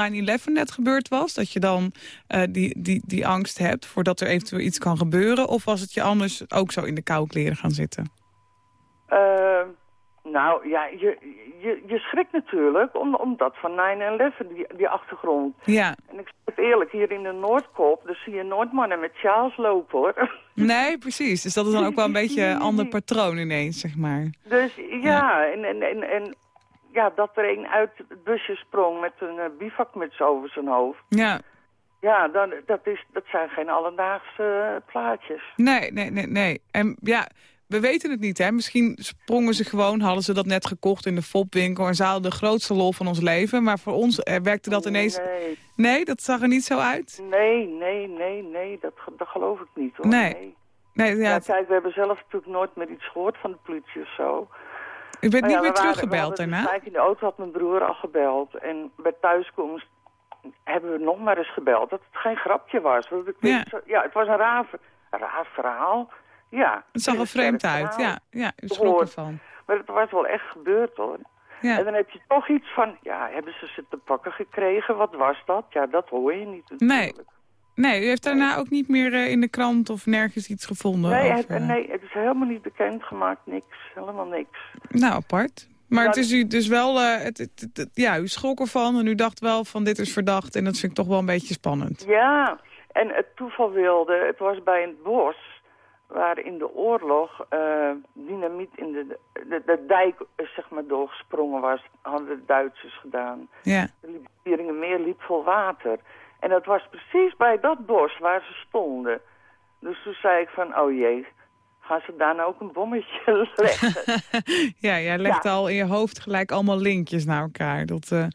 net gebeurd was? Dat je dan eh, die, die, die angst hebt voordat er eventueel iets kan gebeuren? Of was het je anders ook zo in de koude kleren gaan zitten? Eh, nou ja, je, je, je schrikt natuurlijk om, omdat van 9-11, die, die achtergrond. Ja. En ik zeg het eerlijk, hier in de Noordkop, dus zie je nooit mannen met sjaals lopen hoor. [LAUGHS] Nee, precies. Dus dat is dan ook wel een beetje een ander patroon ineens, zeg maar. Dus ja, En, en, en, en ja, dat er een uit het busje sprong met een eh, bivakmuts over zijn hoofd. Ja. Ja, dan, dat, is, dat zijn geen alledaagse eh, plaatjes. Nee, nee, nee, nee. En ja, we weten het niet, hè. Misschien sprongen ze gewoon, hadden ze dat net gekocht in de fopwinkel... en ze hadden de grootste lol van ons leven. Maar voor ons eh, werkte dat ineens... Nee. Nee, dat zag er niet zo uit? Nee, nee, nee, nee, dat, dat geloof ik niet hoor. Nee. Nee, ja, kijk, we hebben zelf natuurlijk nooit meer iets gehoord van de politie of zo. U bent Maar niet ja, meer we teruggebeld daarna? eigenlijk in de auto had mijn broer al gebeld. En bij thuiskomst hebben we nog maar eens gebeld. Dat het geen grapje was. Want ik Ja. zo- ja, het was een raar, raar verhaal. Ja. Het zag er vreemd uit, ja. Ja, u schrok ervan. Maar het was wel echt gebeurd hoor. Ja. En dan heb je toch iets van, ja, hebben ze ze te pakken gekregen? Wat was dat? Ja, dat hoor je niet. Nee. Nee, u heeft daarna ook niet meer eh, in de krant of nergens iets gevonden? Nee, het, nee, het is helemaal niet bekendgemaakt, niks. Helemaal niks. Nou, apart. Maar het is u dus wel, eh, het, het- het- het- ja, u schrok ervan en u dacht wel van dit is verdacht. En dat vind ik toch wel een beetje spannend. Ja, en het toeval wilde, het was bij een bos waar in de oorlog eh, dynamiet in de, de, de dijk zeg maar doorgesprongen was, hadden de Duitsers gedaan. Ja. De Wieringenmeer liep vol water. En dat was precies bij dat bos waar ze stonden. Dus toen zei ik van, oh jee, gaan ze daar nou ook een bommetje [LAUGHS] leggen? [LAUGHS] ja, jij legt al in je hoofd gelijk allemaal linkjes naar elkaar. Dat, eh,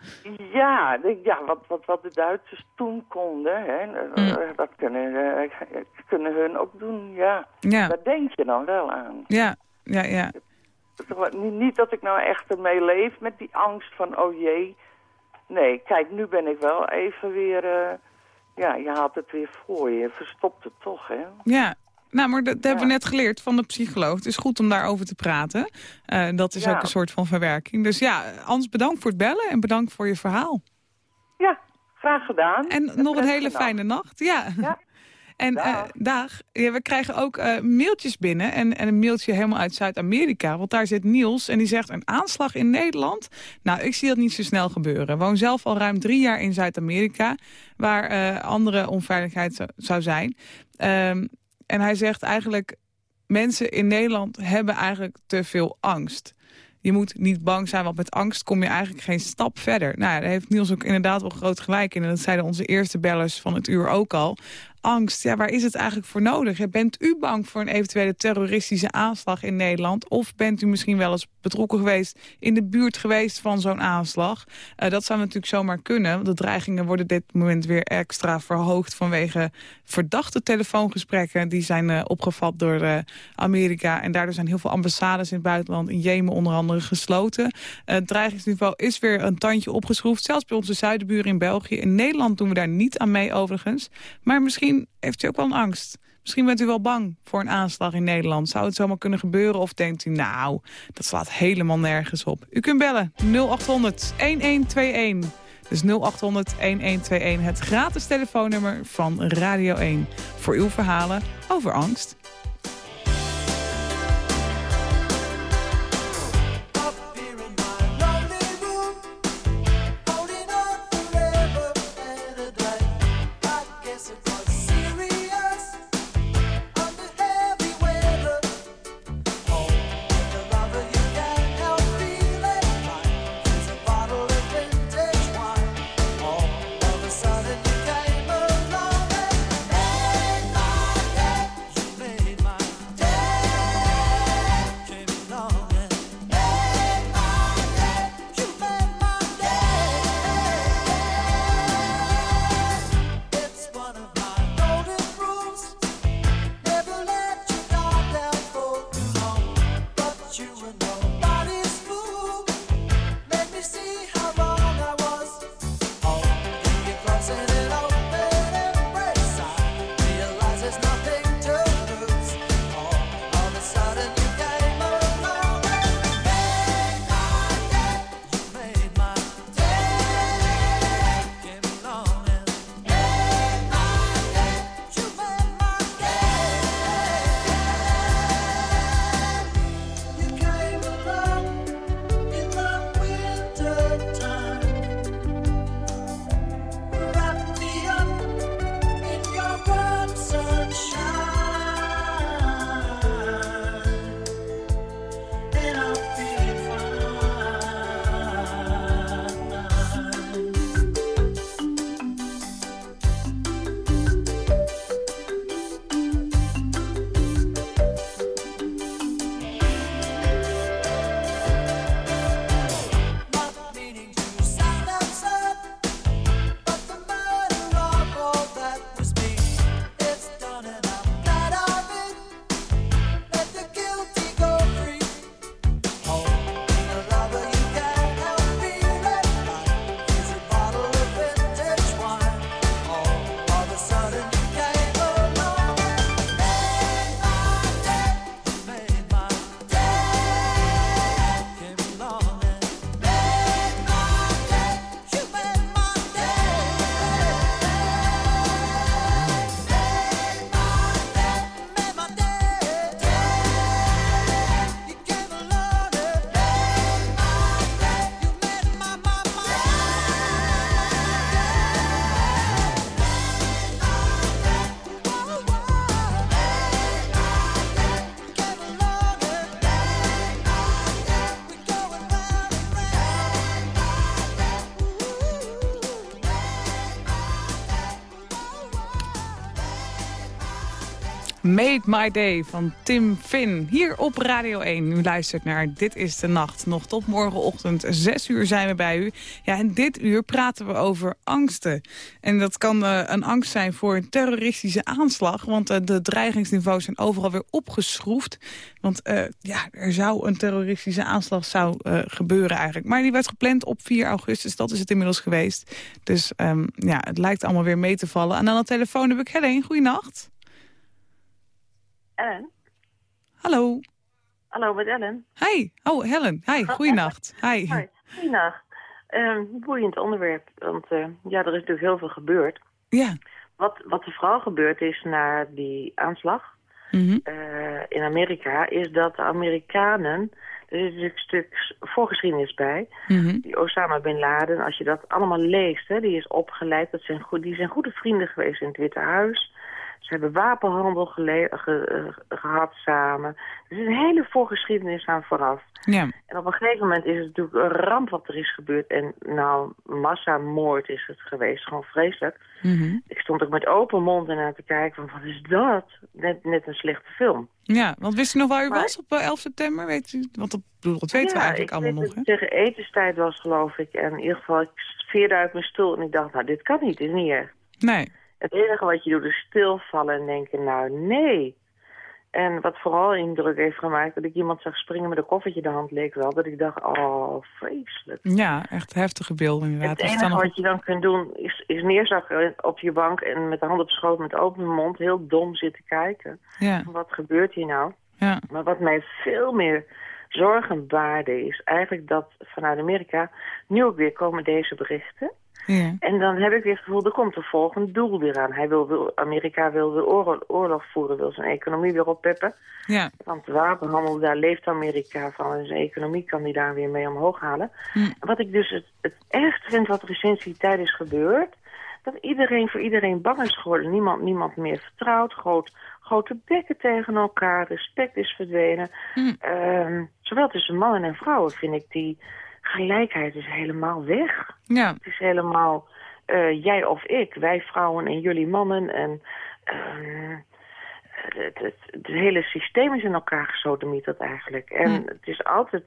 Ja, ja wat, wat, wat de Duitsers toen konden, hè, eh, dat kunnen, eh, kunnen hun ook doen, ja. Ja. Daar denk je dan wel aan. ja, ja, ja. Niet dat ik nou echt ermee leef met die angst van, oh jee. Nee, kijk, nu ben ik wel even weer, eh, ja, je haalt het weer voor je, verstopt het toch, hè. Ja, nou, maar dat, dat hebben we net geleerd van de psycholoog. Het is goed om daarover te praten. Eh, dat is Ja. ook een soort van verwerking. Dus ja, Ans, bedankt voor het bellen en bedankt voor je verhaal. Ja, graag gedaan. En nog een hele fijne nacht. Ja. En eh, dag. Ja, we krijgen ook eh, mailtjes binnen. En, en een mailtje helemaal uit Zuid-Amerika. Want daar zit Niels en die zegt een aanslag in Nederland. Nou, ik zie dat niet zo snel gebeuren. Woon zelf al ruim drie jaar in Zuid-Amerika. Waar eh, andere onveiligheid zou, zou zijn. Ehm, en hij zegt eigenlijk... Mensen in Nederland hebben eigenlijk te veel angst. Je moet niet bang zijn, want met angst kom je eigenlijk geen stap verder. Nou ja, daar heeft Niels ook inderdaad wel groot gelijk in. En dat zeiden onze eerste bellers van het uur ook al. Angst, ja, waar is het eigenlijk voor nodig? Bent u bang voor een eventuele terroristische aanslag in Nederland? Of bent u misschien wel eens betrokken geweest, in de buurt geweest van zo'n aanslag? Eh, dat zou natuurlijk zomaar kunnen. De dreigingen worden dit moment weer extra verhoogd vanwege verdachte telefoongesprekken. Die zijn eh, opgevat door eh, Amerika. En daardoor zijn heel veel ambassades in het buitenland, in Jemen onder andere, gesloten. Het dreigingsniveau is weer een tandje opgeschroefd. Zelfs bij onze zuidenburen in België. In Nederland doen we daar niet aan mee overigens. Maar misschien heeft u ook wel een angst. Misschien bent u wel bang voor een aanslag in Nederland. Zou het zomaar kunnen gebeuren of denkt u, nou, dat slaat helemaal nergens op. U kunt bellen 0800 1121. Dus 0800 1121, het gratis telefoonnummer van Radio 1. Voor uw verhalen over angst. Made My Day van Tim Finn. Hier op Radio 1. U luistert naar Dit is de Nacht. Nog tot morgenochtend 6 uur zijn we bij u. Ja, en dit uur praten we over angsten. En dat kan eh, een angst zijn voor een terroristische aanslag. Want eh, de dreigingsniveaus zijn overal weer opgeschroefd. Want eh, ja, er zou een terroristische aanslag zou, gebeuren eigenlijk. Maar die werd gepland op 4 augustus. Dat is het inmiddels geweest. Dus ehm, ja, het lijkt allemaal weer mee te vallen. En aan de telefoon heb ik Helene. Goeienacht. Ellen? Hallo. Hallo, met Ellen. Hi. Oh, Helen. Hi, goeienacht. Hi. Hoi, goeienacht. Ehm boeiend onderwerp, want eh, ja, er is natuurlijk heel veel gebeurd. Ja. Wat, wat er vooral gebeurd is na die aanslag Mhm. eh, in Amerika, is dat de Amerikanen, er zit natuurlijk een stuk voorgeschiedenis bij, Mhm. die Osama Bin Laden, als je dat allemaal leest, hè, die is opgeleid, dat zijn goed, die zijn goede vrienden geweest in het Witte Huis. Ze hebben wapenhandel ge- eh, gehad samen. Er is een hele voorgeschiedenis aan vooraf. Ja. En op een gegeven moment is het natuurlijk een ramp wat er is gebeurd. En nou, massamoord is het geweest. Gewoon vreselijk. Mhm. Ik stond ook met open mond ernaar te kijken van, wat is dat? Net, net een slechte film. Ja, want wist u nog waar u Maar- was op eh, 11 september? Weet u? Want dat, bedoel, dat weten we eigenlijk allemaal nog. het tegen etenstijd was, geloof ik. En in ieder geval, ik veerde uit mijn stoel en ik dacht, nou, dit kan niet, dit is niet echt. Nee. Het enige wat je doet is stilvallen en denken, nou, nee. En wat vooral indruk heeft gemaakt, dat ik iemand zag springen met een koffertje in de hand, leek wel. Dat ik dacht, oh, vreselijk. Ja, echt heftige beelden inderdaad. Het enige nog- wat je dan kunt doen is, is neerzakken op je bank en met de hand op schoot met open mond heel dom zitten kijken. Ja. Wat gebeurt hier nou? Ja. Maar wat mij veel meer zorgen baarde is eigenlijk dat vanuit Amerika nu ook weer komen deze berichten. Ja. En dan heb ik weer het gevoel, er komt een volgend doel weer aan. Hij wil, Amerika wil weer oorlog, oorlog voeren, wil zijn economie weer oppeppen. Ja. Want de wapenhandel, daar leeft Amerika van. En zijn economie kan die daar weer mee omhoog halen. Hm. Wat ik dus het, het ergste vind wat er sinds die tijd is gebeurd... dat iedereen voor iedereen bang is geworden. Niemand, niemand meer vertrouwt. Groot, grote bekken tegen elkaar. Respect is verdwenen. Hm. Ehm, zowel tussen mannen en vrouwen vind ik die gelijkheid is helemaal weg. Ja. Het is helemaal eh, jij of ik, wij vrouwen en jullie mannen. En ehm, het, het, het hele systeem is in elkaar gesodemieterd eigenlijk. En het is altijd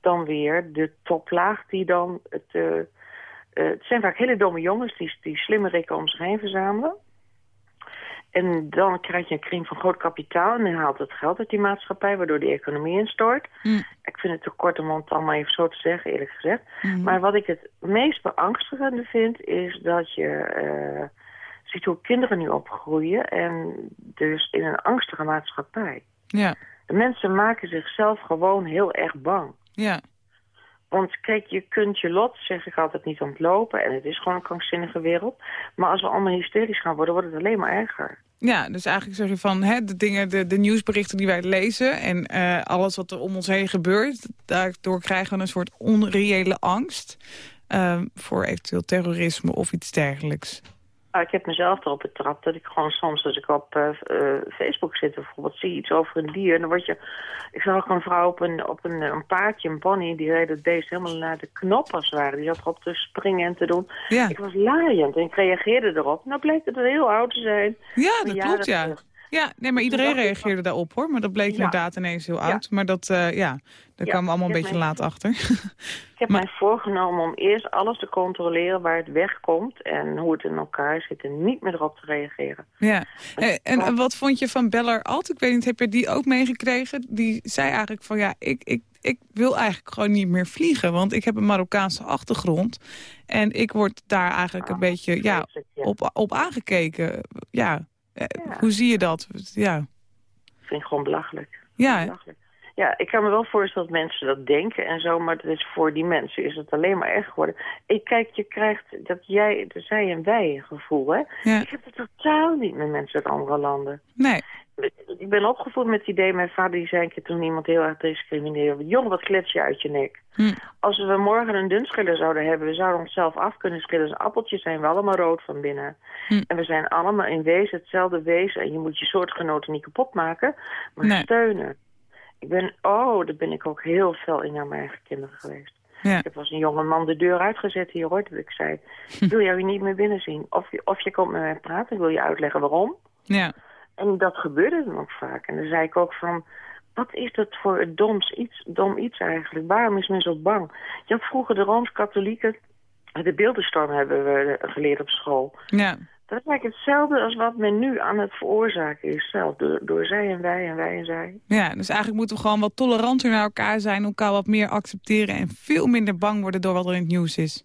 dan weer de toplaag die dan... Het, eh, eh, het zijn vaak hele domme jongens die, die slimmerikken om zich heen verzamelen. En dan krijg je een kring van groot kapitaal en dan haalt het geld uit die maatschappij, waardoor die economie instort. Hm. Ik vind het te kort om het allemaal even zo te zeggen, eerlijk gezegd. Mhm. Maar wat ik het meest beangstigende vind, is dat je eh, ziet hoe kinderen nu opgroeien en dus in een angstige maatschappij. Ja. De mensen maken zichzelf gewoon heel erg bang. Ja. Want kijk, je kunt je lot, zeg ik altijd, niet ontlopen. En het is gewoon een krankzinnige wereld. Maar als we allemaal hysterisch gaan worden, wordt het alleen maar erger. Ja, dus eigenlijk zeg je van hè, de, dingen, de, de nieuwsberichten die wij lezen... en eh, alles wat er om ons heen gebeurt... daardoor krijgen we een soort onreële angst... eh, voor eventueel terrorisme of iets dergelijks. Nou, ik heb mezelf erop betrapt dat ik gewoon soms, als ik op eh, eh, Facebook zit bijvoorbeeld, zie iets over een dier. En dan word je, ik zag ook een vrouw op een, op een, een paardje, een pony, die reed het beest helemaal naar de knoppers waren. Die zat erop te springen en te doen. Ja. Ik was laaiend en ik reageerde erop. Nou bleek het heel oud te zijn. Ja, dat klopt, ja. terug. Ja, nee, maar iedereen ik reageerde daarop, hoor. Maar dat bleek inderdaad ineens heel oud. Maar dat, eh, ja, daar kwamen we allemaal een beetje laat achter. Ik heb [LAUGHS] mij voorgenomen om eerst alles te controleren waar het wegkomt en hoe het in elkaar zit en niet meer erop te reageren. Ja, Eh, en, en wat vond je van Beller Alt? Ik weet niet, heb je die ook meegekregen? Die zei eigenlijk van ja, ik, ik, ik wil eigenlijk gewoon niet meer vliegen. Want ik heb een Marokkaanse achtergrond. En ik word daar eigenlijk een beetje ja, op, op aangekeken. Ja, hoe zie je dat? Ja, Ik vind het gewoon belachelijk. ja, Belachelijk. Ja, ik kan me wel voorstellen dat mensen dat denken en zo, maar dat is voor die mensen is het alleen maar erg geworden. Ik kijk, je krijgt dat jij, de zij en wij gevoel, hè? Ja. Ik heb het totaal niet met mensen uit andere landen. nee. Ik ben opgevoed met het idee, mijn vader die zei een keer toen iemand heel erg discrimineerde. Jongen, wat klets je uit je nek. Hm. Als we morgen een dunschiller zouden hebben, we zouden onszelf af kunnen schillen. Als appeltjes zijn we allemaal rood van binnen. Hm. En we zijn allemaal in wezen hetzelfde wezen. En je moet je soortgenoten niet kapot maken, maar Nee. steunen. Ik ben, oh, daar ben ik ook heel fel in naar mijn eigen kinderen geweest. Ja. Ik heb als een jonge man de deur uitgezet hier, hoor, dat ik zei... Hm. ik wil jou hier niet meer binnen zien. Of je, of je komt met mij praten, ik wil je uitleggen waarom. Ja, En dat gebeurde dan ook vaak. En dan zei ik ook van, wat is dat voor een doms iets, dom iets eigenlijk? Waarom is men zo bang? Je had vroeger de Rooms-Katholieken, de beeldenstorm hebben we geleerd op school. Ja. Dat is eigenlijk hetzelfde als wat men nu aan het veroorzaken is zelf. Door, door zij en wij en wij en zij. Ja, dus eigenlijk moeten we gewoon wat toleranter naar elkaar zijn... elkaar wat meer accepteren en veel minder bang worden door wat er in het nieuws is.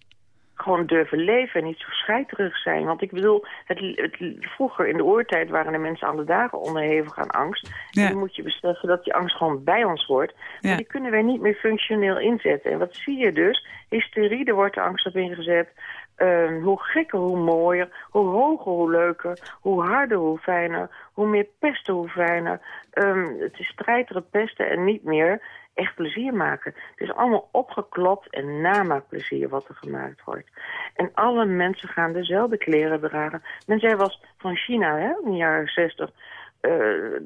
Gewoon durven leven en niet zo scheiterig zijn. Want ik bedoel, het, het, vroeger in de oortijd waren de mensen alle dagen onderhevig aan angst. Ja. En dan moet je beseffen dat die angst gewoon bij ons hoort. Maar Ja. die kunnen wij niet meer functioneel inzetten. En wat zie je dus? Hysterie, er wordt de angst op ingezet. Ehm, hoe gekker, hoe mooier. Hoe hoger, hoe leuker. Hoe harder, hoe fijner. Hoe meer pesten, hoe fijner. Ehm, het is strijderen, pesten en niet meer echt plezier maken. Het is allemaal opgeklopt en namaakplezier wat er gemaakt wordt. En alle mensen gaan dezelfde kleren dragen. Men zei was van China, hè, in de jaren zestig. eh,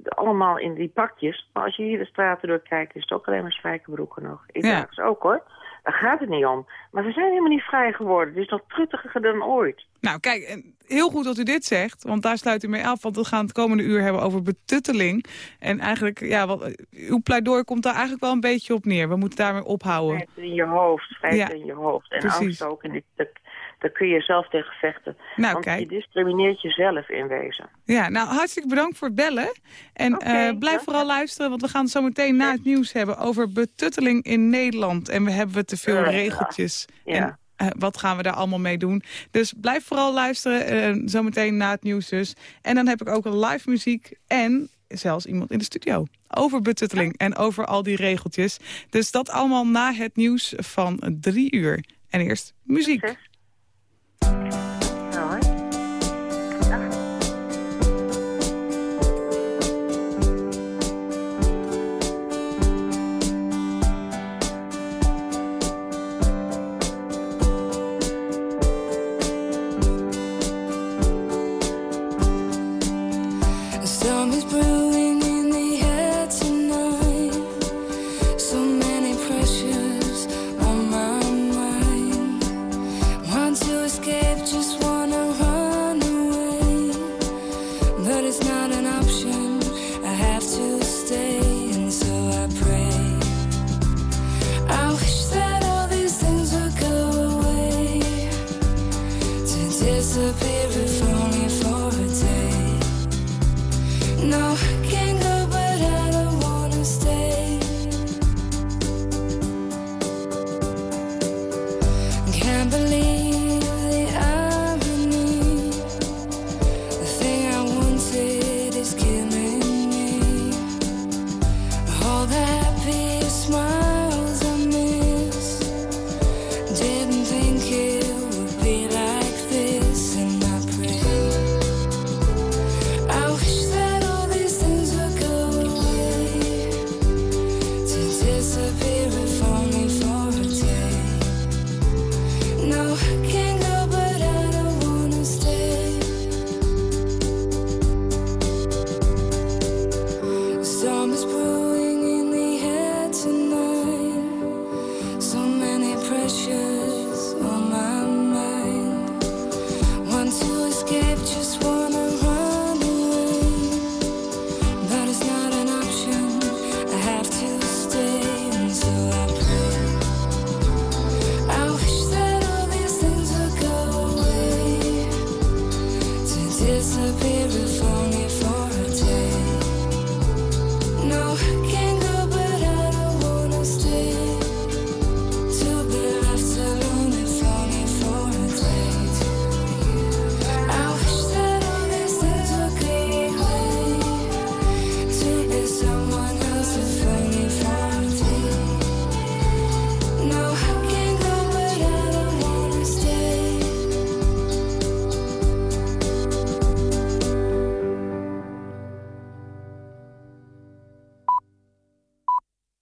allemaal in die pakjes. Maar als je hier de straten door kijkt, is het ook alleen maar spijkerbroeken nog. Ik Ja. ook hoor. Daar gaat het niet om. Maar we zijn helemaal niet vrij geworden. Het is nog truttiger dan ooit. Nou, kijk, en heel goed dat u dit zegt, want daar sluit u mee af. Want we gaan het komende uur hebben over betutteling. En eigenlijk, ja, wat, uw pleidooi komt daar eigenlijk wel een beetje op neer. We moeten daarmee ophouden. Vrijheid in je hoofd, vrijheid Ja, in je hoofd. En precies. angst ook. En dit, daar kun je zelf tegen vechten. Nou, Want kijk. je discrimineert jezelf in wezen. Ja, nou, hartstikke bedankt voor het bellen. En eh, blijf vooral luisteren, want we gaan het zo meteen na het nieuws hebben... over betutteling in Nederland. En we hebben te veel Ja. regeltjes. Ja. En eh, wat gaan we daar allemaal mee doen? Dus blijf vooral luisteren, eh, zometeen na het nieuws dus. En dan heb ik ook live muziek en zelfs iemand in de studio. Over betutteling en over al die regeltjes. Dus dat allemaal na het nieuws van drie uur. En eerst muziek.